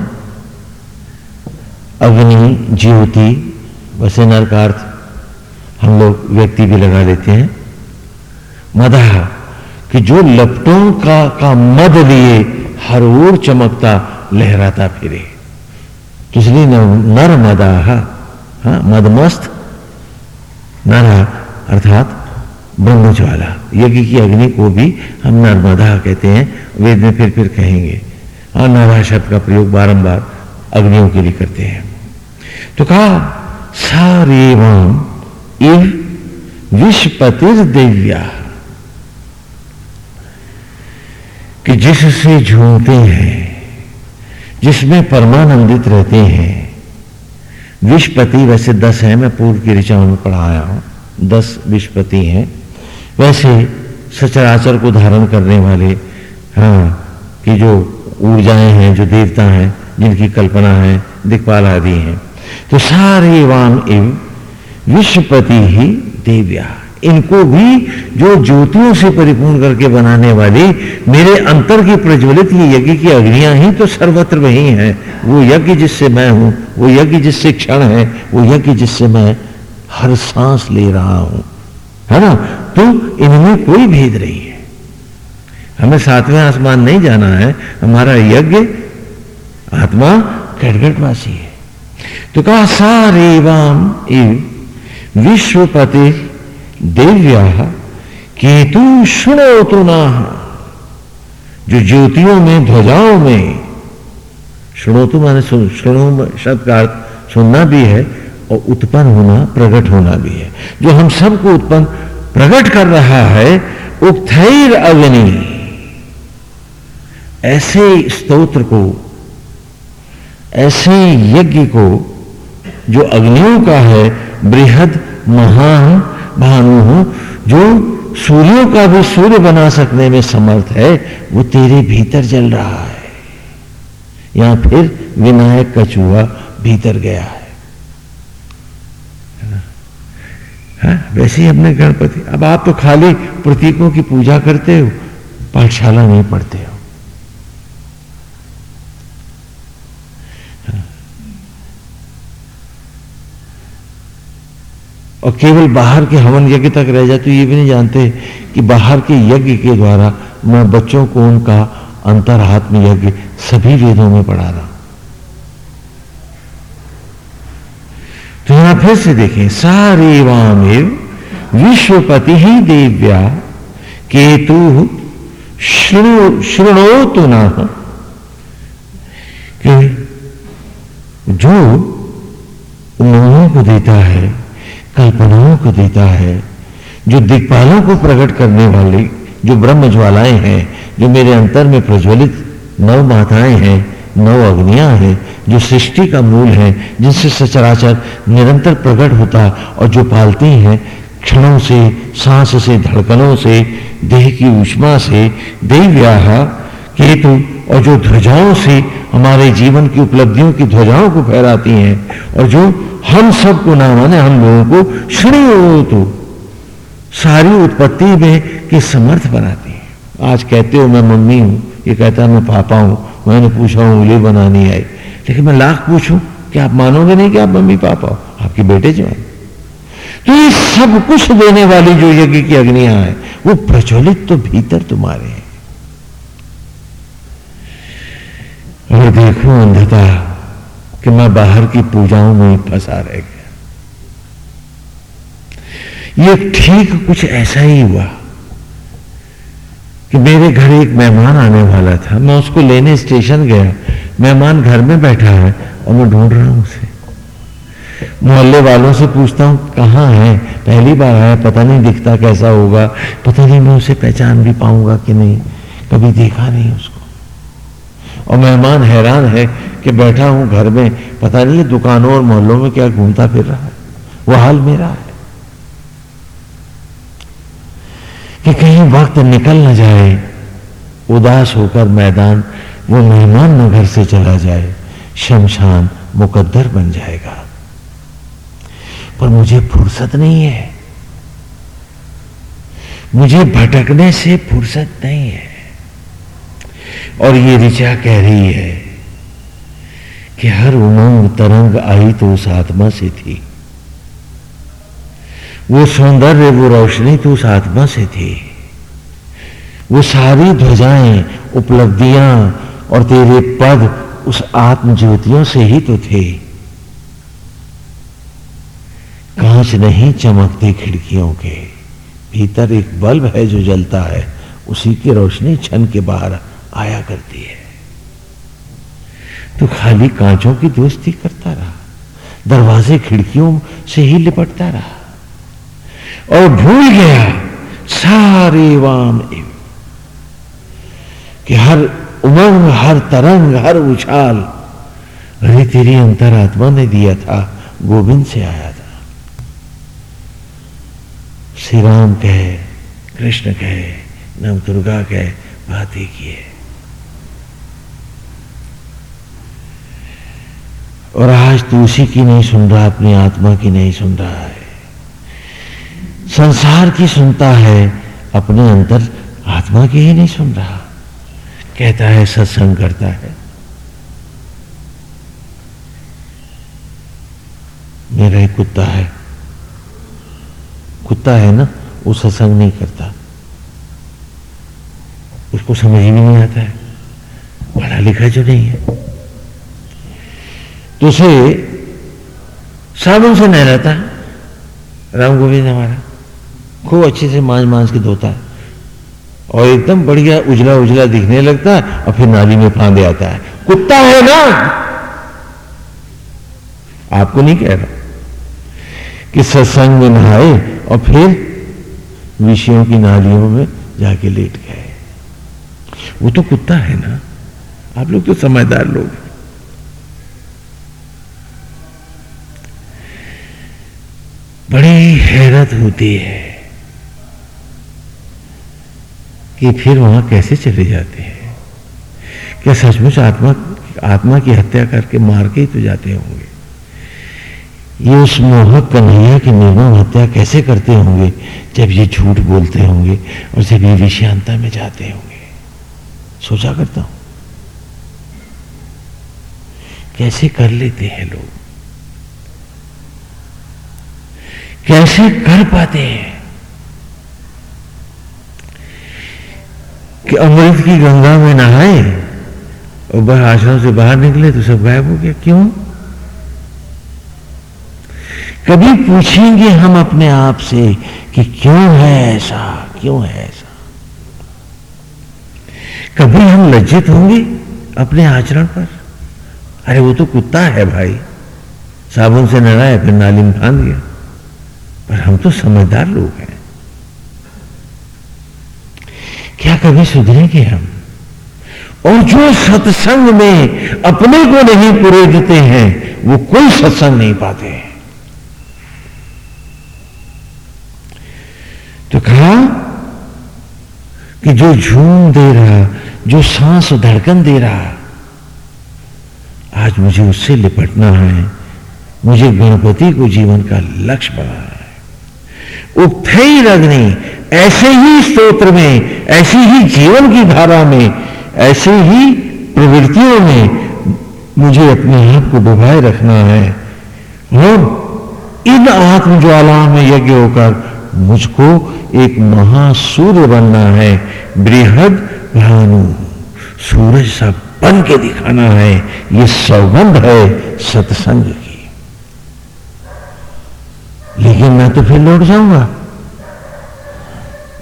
अग्नि, ज्योति वैसे नर का अर्थ हम लोग व्यक्ति भी लगा लेते हैं। मदा कि जो लपटों का का मद लिए हर ओर चमकता, लहराता फिरे। तो नर मदा हाँ? मदमस्त? नरा अर्थात ब्रह्मज्वाला। यज्ञ की अग्नि को भी हम नर्मदा कहते हैं। वेद में फिर फिर कहेंगे। और नरा शब्द का प्रयोग बारंबार अग्नियों के लिए करते हैं। तो कहा सारे सारेवाम इव विश्वपतिर दिव्या कि जिससे झूमते हैं, जिसमें परमानंदित रहते हैं। विश्वपति वैसे दस है, मैं पूर्व की ऋचाओं में पढ़ाया हूँ। दस विश्वपति हैं। वैसे सचराचर को धारण करने वाले हाँ कि जो ऊर्जाएँ हैं, जो देवता हैं, जिनकी कल्पना है, दिक्पाल आदि हैं। तो सारे वाम एवं विश्वपति ही देव्या। इनको भी जो ज्योतियों से परिपूर्ण करके बनाने वाली, मेरे अंतर की प्रज्वलित ये यज्ञ की अग्नियाँ ही तो सर्वत्र वही हैं। वो यज्ञ जिससे मैं हूँ, वो यज्ञ जिससे क्षण है, वो यज्ञ जिससे मैं हर सांस ले रहा हूँ। है ना? तो इनमें कोई भेद नहीं है। हमें सातवें आसमान नहीं जाना है। हमारा यज्ञ आत्मा घटघटवासी है। तो कहा सारेवाम विश्वपति दिव्या केतु तो ना। जो ज्योतियों में, ध्वजाओं में सुनो तो माने सुनो शब्द का अर्थ सुनना भी है और उत्पन्न होना, प्रकट होना भी है। जो हम सबको उत्पन्न, प्रकट कर रहा है, उक्थर अग्नि। ऐसे स्तोत्र को, ऐसे यज्ञ को, जो अग्नियों का है, बृहद, महान भानु जो सूर्यों का भी सूर्य बना सकने में समर्थ है, वो तेरे भीतर जल रहा है। या फिर विनायक का चूहा भीतर गया है। है वैसे ही अपने गणपति। अब आप तो खाली प्रतीकों की पूजा करते हो, पाठशाला नहीं पढ़ते हो। और केवल बाहर के हवन यज्ञ तक रह जाए तो ये भी नहीं जानते कि बाहर के यज्ञ के द्वारा मैं बच्चों को उनका अंतरात्म यज्ञ सभी वेदों में पढ़ा रहा तो यहाँ फिर से देखें, सारे वामेव विश्वपति ही देव्या केतु श्रृणो तो ना कि जो उन्मोहों को देता है कल्पनाओं को देता है, जो दिक्पालों को प्रकट करने वाली, जो ब्रह्म ज्वालाएँ हैं, जो मेरे अंतर में प्रज्वलित नव माताएँ हैं, नव अग्नियाँ हैं, जो सृष्टि का मूल है, जिनसे सचराचर निरंतर प्रकट होता और जो पालती हैं, क्षणों से, सांस से, धड़कनों से, देह की ऊष्मा से, देव्याह, केतु और जो ध्वजाओं से हमारे जीवन की उपलब्धियों की ध्वजाओं को फहराती हैं, और जो हम सबको ना माने हम लोगों को श्री तो सारी उत्पत्ति में की समर्थ बनाती है। आज कहते हो, मैं मम्मी हूँ, ये कहता मैं पापा हूँ, मैंने पूछा हूँ उंगली बनानी आई। लेकिन मैं लाख पूछूँ कि आप मानोगे नहीं कि आप मम्मी, पापा हो? आपके बेटे जो हैं? तो ये सब कुछ देने वाली जो यज्ञ की अग्नियाँ हैं, वो प्रज्वलित तो भीतर तुम्हारे हैं। और देखो अंधता कि मैं बाहर की पूजाओं में ही फंसा रह गया। ये ठीक कुछ ऐसा ही हुआ कि मेरे घर एक मेहमान आने वाला था। मैं उसको लेने स्टेशन गया। मेहमान घर में बैठा है और मैं ढूंढ रहा हूँ उसे। मोहल्ले वालों से पूछता हूँ, कहाँ है? पहली बार आया, पता नहीं दिखता कैसा होगा। पता नहीं मैं उसे पहचान भी पाऊँगा कि नहीं। कभी देखा नहीं उसको। और मेहमान हैरान है कि बैठा हूँ घर में, पता नहीं दुकानों और मोहल्लों में क्या घूमता फिर रहा है। वह हाल मेरा है। कि कहीं वक्त निकल न जाए, उदास होकर मैदान, वो मेहमान न घर से चला जाए, शमशान मुकद्दर बन जाएगा। पर मुझे फुर्सत नहीं है। मुझे भटकने से फुर्सत नहीं है। और ये ऋचा कह रही है कि हर उमंग तरंग आई तो उस आत्मा से थी। वो सौंदर्य, वो रोशनी तो उस आत्मा से थी। वो सारी ध्वजाएँ, उपलब्धियाँ और तेरे पद उस आत्म ज्योतियों से ही तो थे। कांच नहीं चमकते खिड़कियों के, भीतर एक बल्ब है जो जलता है, उसी की रोशनी छन के बाहर आया करती है। तो खाली कांचों की दोस्ती करता रहा। दरवाजे खिड़कियों से ही लिपटता रहा। और भूल गया सारे वाम एव कि हर उमंग, हर तरंग, हर उछाल अरे तेरी अंतरात्मा ने दिया था, गोविंद से आया था। श्री राम कहे, कृष्ण कहे नव दुर्गा कहे, बात एक ही है और आज तू उसी की नहीं सुन रहा, अपनी आत्मा की नहीं सुन रहा है। संसार की सुनता है, अपने अंतर आत्मा की ही नहीं सुन रहा। कहता है, सत्संग करता है। मेरा एक कुत्ता है। कुत्ता है ना, वो सत्संग नहीं करता। उसको समझ ही नहीं आता है। पढ़ा लिखा जो नहीं है। तो उसे साबुन से नहलाता है। राम गोविंद हमारा खूब अच्छे से मांझ मांझ के धोता है। और एकदम बढ़िया उजला उजला दिखने लगता है और फिर नाली में फांदे आता है। कुत्ता है ना? आपको नहीं कह रहा कि सत्संग में नहाए और फिर विषयों की नालियों में जाके लेट गए। वो तो कुत्ता है ना? आप लोग तो समझदार लोग बड़ी हैरत होती है कि फिर वहाँ कैसे चले जाते हैं? क्या सचमुच आत्मा आत्मा की हत्या करके मार के ही तो जाते होंगे? ये उस मोहक कन्हैया की निर्मम हत्या कैसे करते होंगे जब ये झूठ बोलते होंगे और जब ये विषयांता में जाते होंगे? सोचा करता हूँ। कैसे कर लेते हैं लोग? कैसे कर पाते हैं? कि अमृत की गंगा में नहाए और वह आश्रम से बाहर निकले तो सब गायब हो गया। क्यों? कभी पूछेंगे हम अपने आप से कि क्यों है ऐसा, क्यों है ऐसा? कभी हम लज्जित होंगे अपने आचरण पर? अरे वो तो कुत्ता है भाई। साबुन से नहाया फिर नाली में फांद गया पर हम तो समझदार लोग हैं। क्या कभी सुधरेंगे हम? और जो सत्संग में अपने को नहीं पूरे देते हैं, वो कोई सत्संग नहीं पाते हैं। तो कहा कि जो झूम दे रहा, जो सांस धड़कन दे रहा, आज मुझे उससे लिपटना है, मुझे गणपति को जीवन का लक्ष्य बनाना है। उठई रगनी, ऐसे ही स्त्रोत्र में, ऐसी ही जीवन की धारा में, ऐसे ही प्रवृत्तियों में मुझे अपने आप को डुबाए रखना है। और इन आत्मज्वाला में यज्ञ होकर मुझको एक महासूर्य बनना है। बृहद भानु, सूरज सा बन के दिखाना है। ये सौगंध है सत्संग की। लेकिन मैं तो फिर लौट जाऊँगा।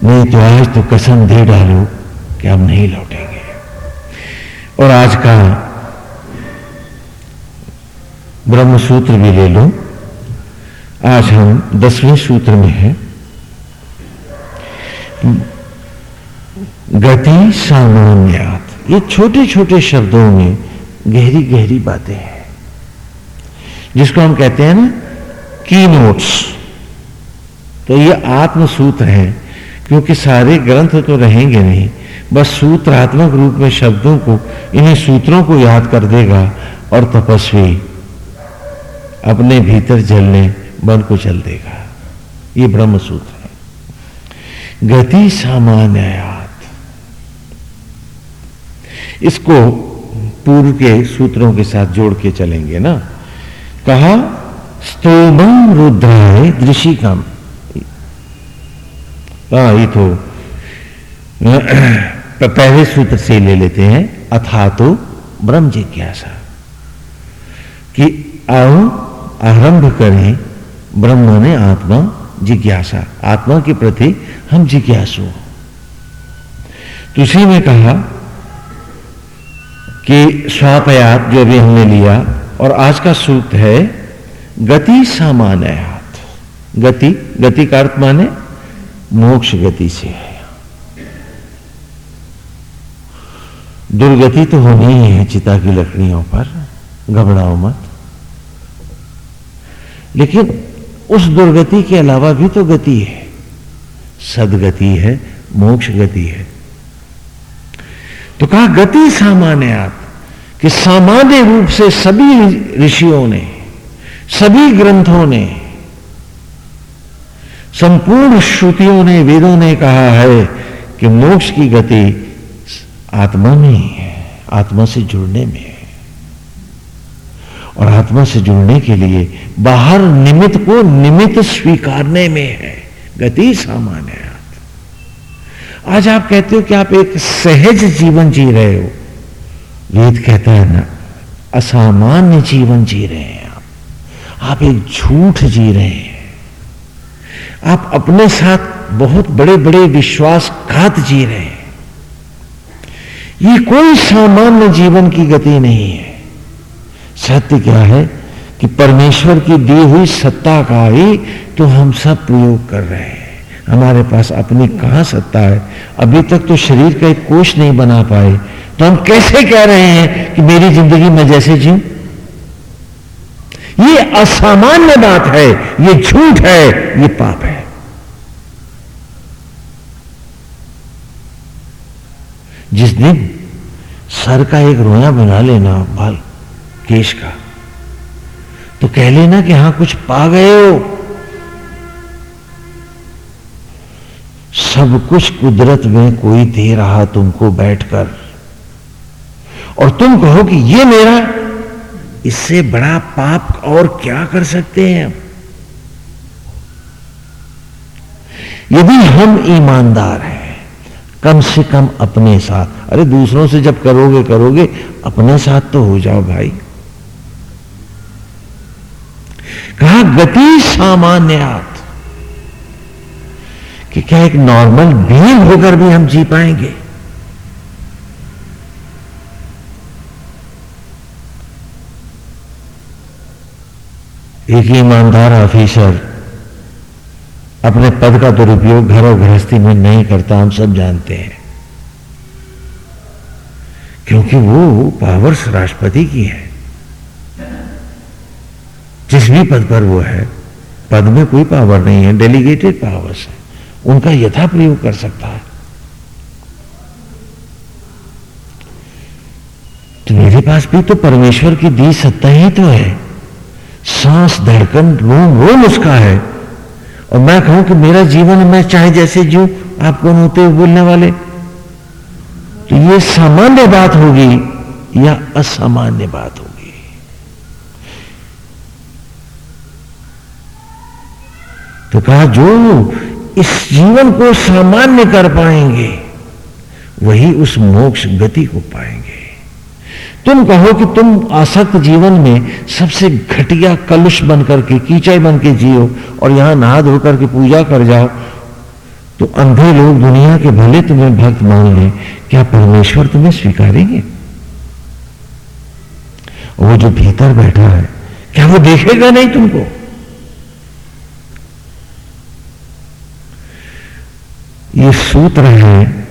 नहीं तो आज तो कसम दे डालो कि हम नहीं लौटेंगे। और आज का ब्रह्म सूत्र भी ले लो। आज हम दसवें सूत्र में हैं। गति सामान्यात। ये छोटे छोटे शब्दों में गहरी गहरी बातें हैं। जिसको हम कहते हैं ना की नोट्स तो ये आत्म सूत्र है, क्योंकि सारे ग्रंथ तो रहेंगे नहीं, बस सूत्रात्मक रूप में शब्दों को, इन्हीं सूत्रों को याद कर देगा और तपस्वी अपने भीतर जलने बन को चल देगा। ये ब्रह्म सूत्र है। गति सामान्यात इसको पूर्व के सूत्रों के साथ जोड़ के चलेंगे ना। कहा स्तोभम रुद्राय दृशिकम हाँ तो पहले सूत्र से ले लेते हैं अथा तो ब्रह्म जिज्ञासा कि आओ, आरंभ करें, ब्रह्म ने आत्मा जिज्ञासा। आत्मा के प्रति हम जिज्ञासु तो इसी में कहा कि स्वापयात जो भी हमने लिया, और आज का सूत्र है, गति सामान्यात गति गति का अर्थ माने मोक्ष गति से है। दुर्गति तो होनी ही है चिता की लकड़ियों पर, घबराओ मत। लेकिन उस दुर्गति के अलावा भी तो गति है। सदगति है मोक्ष गति है। तो कहा, गति सामान्यात कि सामान्य रूप से सभी ऋषियों ने, सभी ग्रंथों ने संपूर्ण श्रुतियों ने, वेदों ने कहा है कि मोक्ष की गति आत्मा में ही है, आत्मा से जुड़ने में है। और आत्मा से जुड़ने के लिए बाहर निमित्त को निमित्त स्वीकारने में है। गति सामान्य है आज आप कहते हो कि आप एक सहज जीवन जी रहे हो। वेद कहता है ना, असामान्य जीवन जी रहे हैं आप। आप एक झूठ जी रहे हैं। आप अपने साथ बहुत बड़े बड़े विश्वासघात जी रहे हैं। ये कोई सामान्य जीवन की गति नहीं है। सत्य क्या है कि परमेश्वर की दी हुई सत्ता का ही तो हम सब प्रयोग कर रहे हैं। हमारे पास अपनी कहाँ सत्ता है? अभी तक तो शरीर का एक कोष नहीं बना पाए। तो हम कैसे कह रहे हैं कि मेरी ज़िंदगी में जैसे जीव ये असामान्य बात है, ये झूठ है, ये पाप है। जिस दिन सर का एक रोया बना लेना, बाल, केश का तो कह लेना कि हाँ, कुछ पा गए हो। सब कुछ कुदरत में कोई दे रहा तुमको बैठकर। और तुम कहो कि ये मेरा इससे बड़ा पाप और क्या कर सकते हैं? यदि हम ईमानदार हैं, कम से कम अपने साथ, अरे दूसरों से जब करोगे करोगे, अपने साथ तो हो जाओ भाई। कहा, गति सामान्यात, कि क्या एक नॉर्मल बीइंग होकर भी हम जी पाएँगे? एक ईमानदार ऑफिसर अपने पद का दुरुपयोग घर और गृहस्थी में नहीं करता, हम सब जानते हैं। क्योंकि वो पावर्स राष्ट्रपति की है। जिस भी पद पर वो है, पद में कोई पावर नहीं है, डेलीगेटेड पावर्स है। उनका यथा प्रयोग कर सकता है। तो मेरे पास भी तो परमेश्वर की दी सत्ता ही तो है। सांस धड़कन रोम रोम उसका है। और मैं कहूँ कि मेरा जीवन, मैं चाहे जैसे जीव आप कौन होते हो बोलने वाले? तो ये सामान्य बात होगी या असामान्य बात होगी? तो कहा, जो इस जीवन को सामान्य कर पाएँगे, वही उस मोक्ष गति को पाएँगे। तुम कहो कि तुम आसक्त जीवन में सबसे घटिया कलुष बनकर के, कीचड़ बन के जियो और यहाँ नहा धो करके पूजा कर जाओ तो अंधे लोग दुनिया के भले तुम्हें भक्त मान लें, क्या परमेश्वर तुम्हें स्वीकारेंगे? वो जो भीतर बैठा है, क्या वो देखेगा नहीं तुमको? ये सूत्र है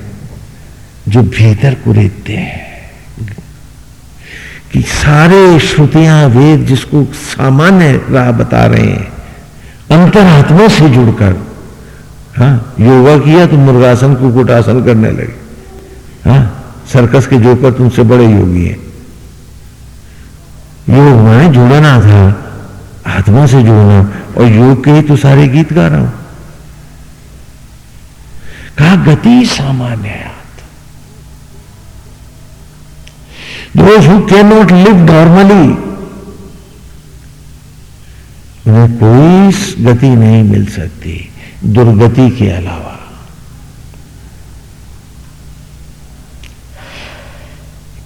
जो भीतर को हैं। कि सारे श्रुतियाँ वेद जिसको सामान्य राह बता रहे हैं, अंतरात्मा से जुड़कर हाँ योगा किया तो मुर्गासन, कुकुटासन करने लगे। हाँ सर्कस के जोकर तुमसे बड़े योगी हैं। योग में जुड़ना था, आत्मा से जुड़ना, और योग के ही तो सारे गीत गा रहा हूँ। कहा गति सामान्य Those who cannot live normally, उन्हें कोई गति नहीं मिल सकती दुर्गति के अलावा।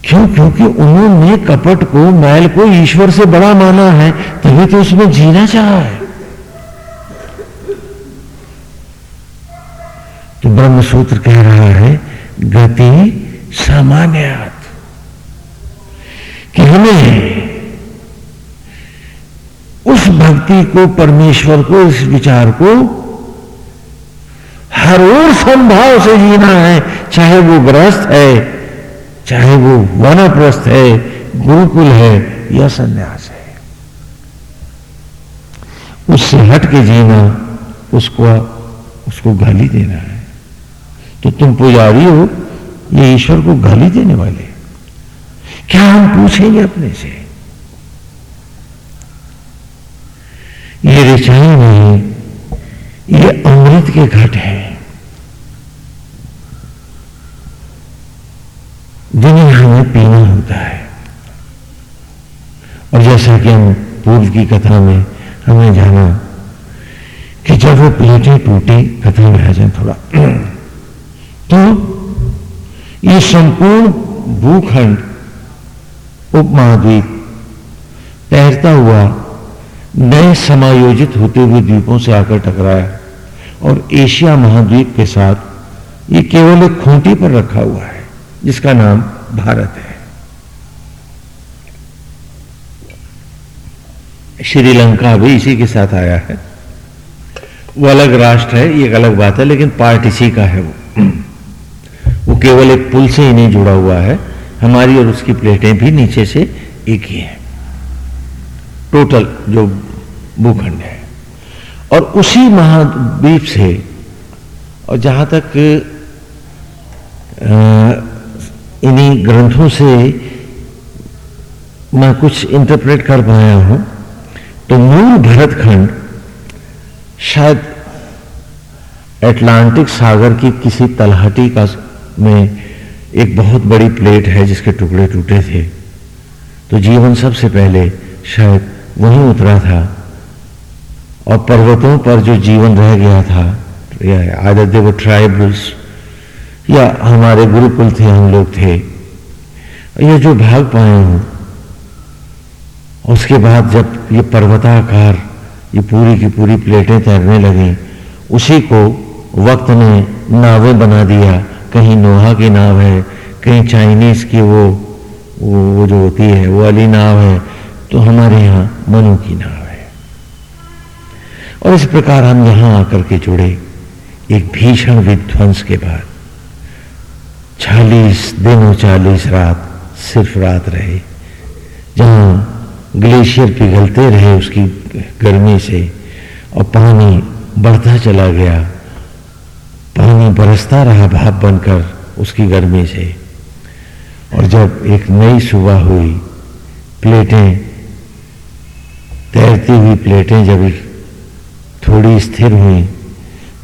क्यों? क्योंकि उन्होंने कपट को मैल को ईश्वर से बड़ा माना है तभी तो उसमें जीना चाहा। है तो ब्रह्म सूत्र कह रहा है गति सामान्यात कि हमें उस भक्ति को, परमेश्वर को, इस विचार को हर ओर संभाव से जीना है। चाहे वो ग्रस्त है, चाहे वो वनप्रस्थ है, गुरुकुल है या संन्यास है। उससे हट के जीना, उसको उसको गाली देना है। तो तुम पुजारी हो, ये ईश्वर को गाली देने वाले क्या हम पूछेंगे अपने से? ये रिचाई नहीं ये अमृत के घट है। जिन्हें हमें पीना होता है। और जैसा कि हम पूर्व की कथा में हमने जाना कि जब वो प्लेटें टूटी, कथा में आ जाए थोड़ा। तो ये संपूर्ण भूखंड उपमहाद्वीप। तैरता हुआ नए समायोजित होते हुए द्वीपों से आकर टकराया और एशिया महाद्वीप के साथ ये केवल एक खूंटी पर रखा हुआ है, जिसका नाम भारत है। श्रीलंका भी इसी के साथ आया है। वो अलग राष्ट्र है, ये एक अलग बात है, लेकिन पार्ट इसी का है वो। वो केवल एक पुल से ही नहीं जुड़ा हुआ है हमारी और उसकी प्लेटें भी नीचे से एक ही है। टोटल जो भूखंड है। और उसी महाद्वीप से, और जहाँ तक इन्हीं ग्रंथों से मैं कुछ इंटरप्रेट कर पाया हूँ तो मूल भरतखंड शायद एटलांटिक सागर की किसी तलहटी का में एक बहुत बड़ी प्लेट है जिसके टुकड़े टूटे थे। तो जीवन सबसे पहले शायद वहीं उतरा था और पर्वतों पर जो जीवन रह गया था, या आदत वो ट्राइबल्स या हमारे गुरुकुल थे, हम लोग थे, ये जो भाग पाए हूँ, उसके बाद जब ये पर्वताकार, ये पूरी की पूरी प्लेटें तैरने लगी, उसी को वक्त ने नावें बना दिया। कहीं नोहा की नाव है कहीं चाइनीज़ की वो वो, वो जो होती है वो वाली नाव है तो हमारे यहाँ मनु की नाव है। और इस प्रकार हम यहाँ आकर के जुड़े एक भीषण विध्वंस के बाद। चालीस दिन और चालीस रात सिर्फ़ रात रहे जहाँ ग्लेशियर पिघलते रहे उसकी गर्मी से और पानी बढ़ता चला गया। पानी बरसता रहा भाप बनकर उसकी गर्मी से। और जब एक नई सुबह हुई, प्लेटें, तैरती हुई प्लेटें जब थोड़ी स्थिर हुई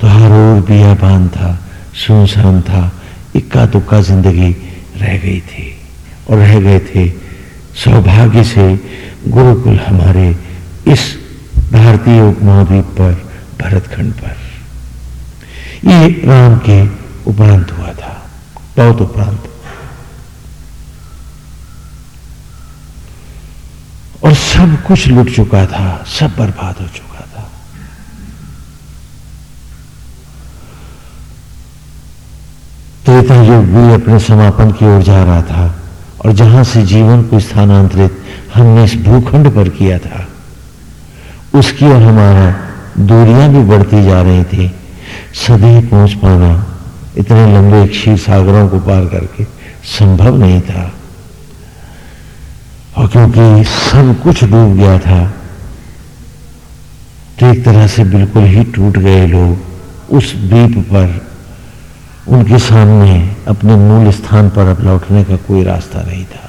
तो हर ओर बियाबान था, सुनसान था इक्का दुक्का ज़िंदगी रह गई थी। और रह गए थे सौभाग्य से गुरुकुल हमारे इस भारतीय उपमहाद्वीप पर, भरतखंड पर। ये राम के उपरांत हुआ था, बहुत उपरांत। और सब कुछ लुट चुका था, सब बर्बाद हो चुका था। त्रेता युग भी अपने समापन की ओर जा रहा था, और जहाँ से जीवन को स्थानांतरित हमने इस भूखंड पर किया था, उसकी और हमारा दूरियाँ भी बढ़ती जा रही थी। सदी पहुँच पाना, इतने लंबे क्षीर सागरों को पार करके संभव नहीं था। और क्योंकि सब कुछ डूब गया था तो एक तरह से बिल्कुल ही टूट गए लोग उस द्वीप पर। उनके सामने अपने मूल स्थान पर अब लौटने का कोई रास्ता नहीं था।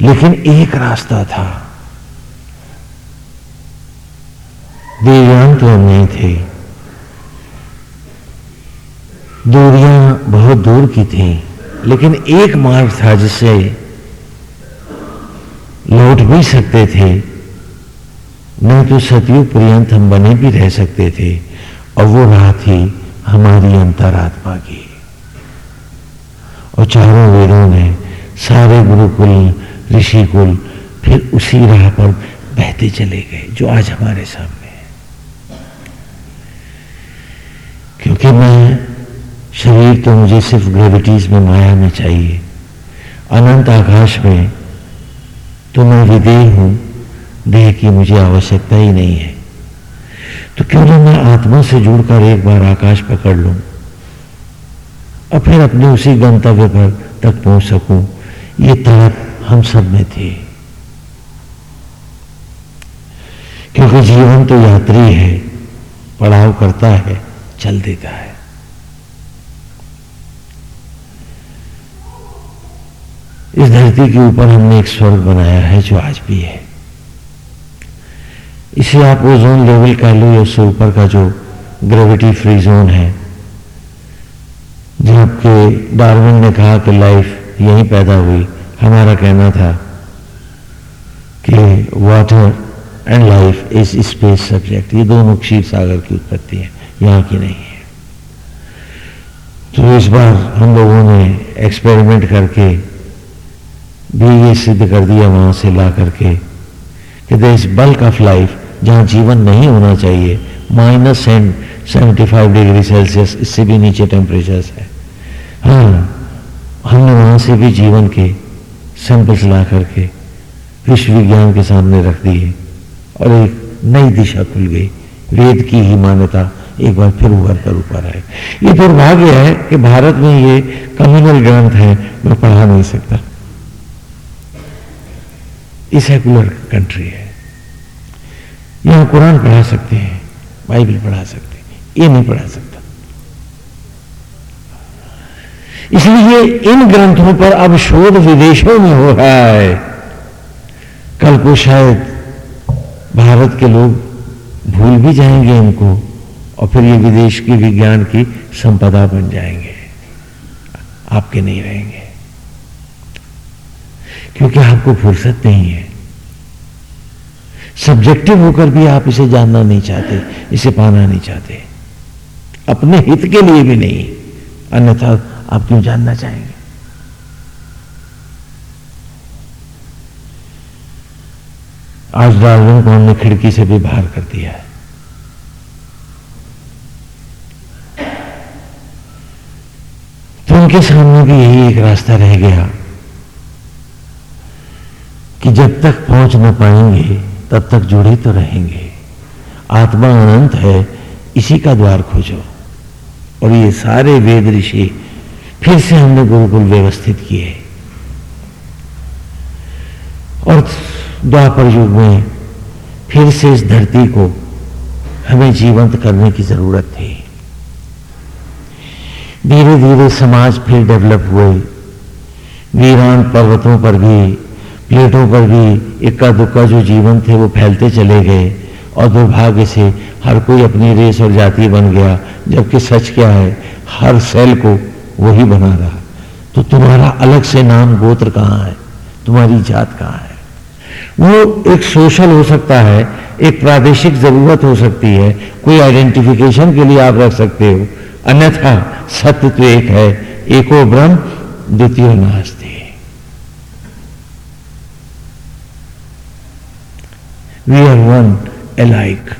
लेकिन एक रास्ता था। दिव्यांग तो हम नहीं थे। दूरियाँ बहुत दूर की थी, लेकिन एक मार्ग था जिससे लौट भी सकते थे, नहीं तो सतयुग पर्यंत हम बने भी रह सकते थे, और वो राह थी हमारी अंतरात्मा की। और चारों वेदों ने, सारे गुरुकुल, ऋषिकुल, फिर उसी राह पर बहते चले गए, जो आज हमारे सामने। क्योंकि मैं, शरीर तो मुझे सिर्फ़ ग्रेविटीज में माया में चाहिए। अनंत आकाश में तो मैं विदेह हूँ, देह की मुझे आवश्यकता ही नहीं है। तो क्यों ना मैं आत्मा से जुड़कर एक बार आकाश पकड़ लूँ और फिर अपने उसी गंतव्य पर तक पहुँच सकूँ? ये तड़प हम सब में थी। क्योंकि जीवन तो यात्री है, पड़ाव करता है। चल देता है। इस धरती के ऊपर हमने एक स्वर्ग बनाया है जो आज भी है। इसे आप ओजोन लेवल कह लो या उससे ऊपर का जो ग्रेविटी फ्री जोन है जबकि डार्विन ने कहा कि लाइफ यहीं पैदा हुई। हमारा कहना था कि water and life is space subject ये दोनों क्षीर सागर की उत्पत्ति है। यहाँ की नहीं है। तो इस बार हम लोगों ने एक्सपेरिमेंट करके भी ये सिद्ध कर दिया वहाँ से ला करके कि there is bulk of life जहाँ जीवन नहीं होना चाहिए। Minus and seventy five degree Celsius इससे भी नीचे टेम्परेचर है। हाँ हमने वहाँ से भी जीवन के सैंपल्स ला करके विश्व विज्ञान के सामने रख दिए और एक नई दिशा खुल गई, वेद की ही मान्यता। एक बार फिर उभर कर ऊपर आए ये दुर्भाग्य है कि भारत में ये कम्युनल ग्रंथ है, मैं पढ़ा नहीं सकता। सेकुलर कंट्री है। यहाँ कुरान पढ़ा सकते हैं, बाइबल पढ़ा सकते हैं, ये नहीं पढ़ा सकता। इसलिए इन ग्रंथों पर अब शोध विदेशों में हो रहा है। कल को शायद भारत के लोग भूल भी जाएँगे इनको। और फिर ये विदेश की विज्ञान की संपदा बन जाएँगे। आपके नहीं रहेंगे। क्योंकि आपको फुर्सत नहीं है। सब्जेक्टिव होकर भी आप इसे जानना नहीं चाहते, इसे पाना नहीं चाहते। अपने हित के लिए भी नहीं, अन्यथा आप क्यों जानना चाहेंगे? आज डार्विन को हमने खिड़की से भी बाहर कर दिया है। उनके सामने भी यही एक रास्ता रह गया कि जब तक पहुँच न पाएँगे, तब तक जुड़े तो रहेंगे। आत्मा अनंत है, इसी का द्वार खोजो। और ये सारे वेद ऋषि फिर से हमने गुरुकुल व्यवस्थित किए। और द्वापर युग में फिर से इस धरती को हमें जीवंत करने की ज़रूरत थी। धीरे धीरे समाज फिर डेवलप हुए। वीरान पर्वतों पर भी, प्लेटों पर भी इक्का दुक्का जो जीवन थे वो फैलते चले गए और दुर्भाग्य से हर कोई अपनी रेस और जाति बन गया, जबकि सच क्या है, हर सेल को वही बना रहा। तो तुम्हारा अलग से नाम गोत्र कहाँ है? तुम्हारी जात कहाँ है? वो एक सोशल हो सकता है, एक प्रादेशिक ज़रूरत हो सकती है, कोई आइडेंटिफिकेशन के लिए आप रख सकते हो अन्यथा सत्य तो एक है। एको ब्रह्म द्वितीय नास्ते। We are one alike.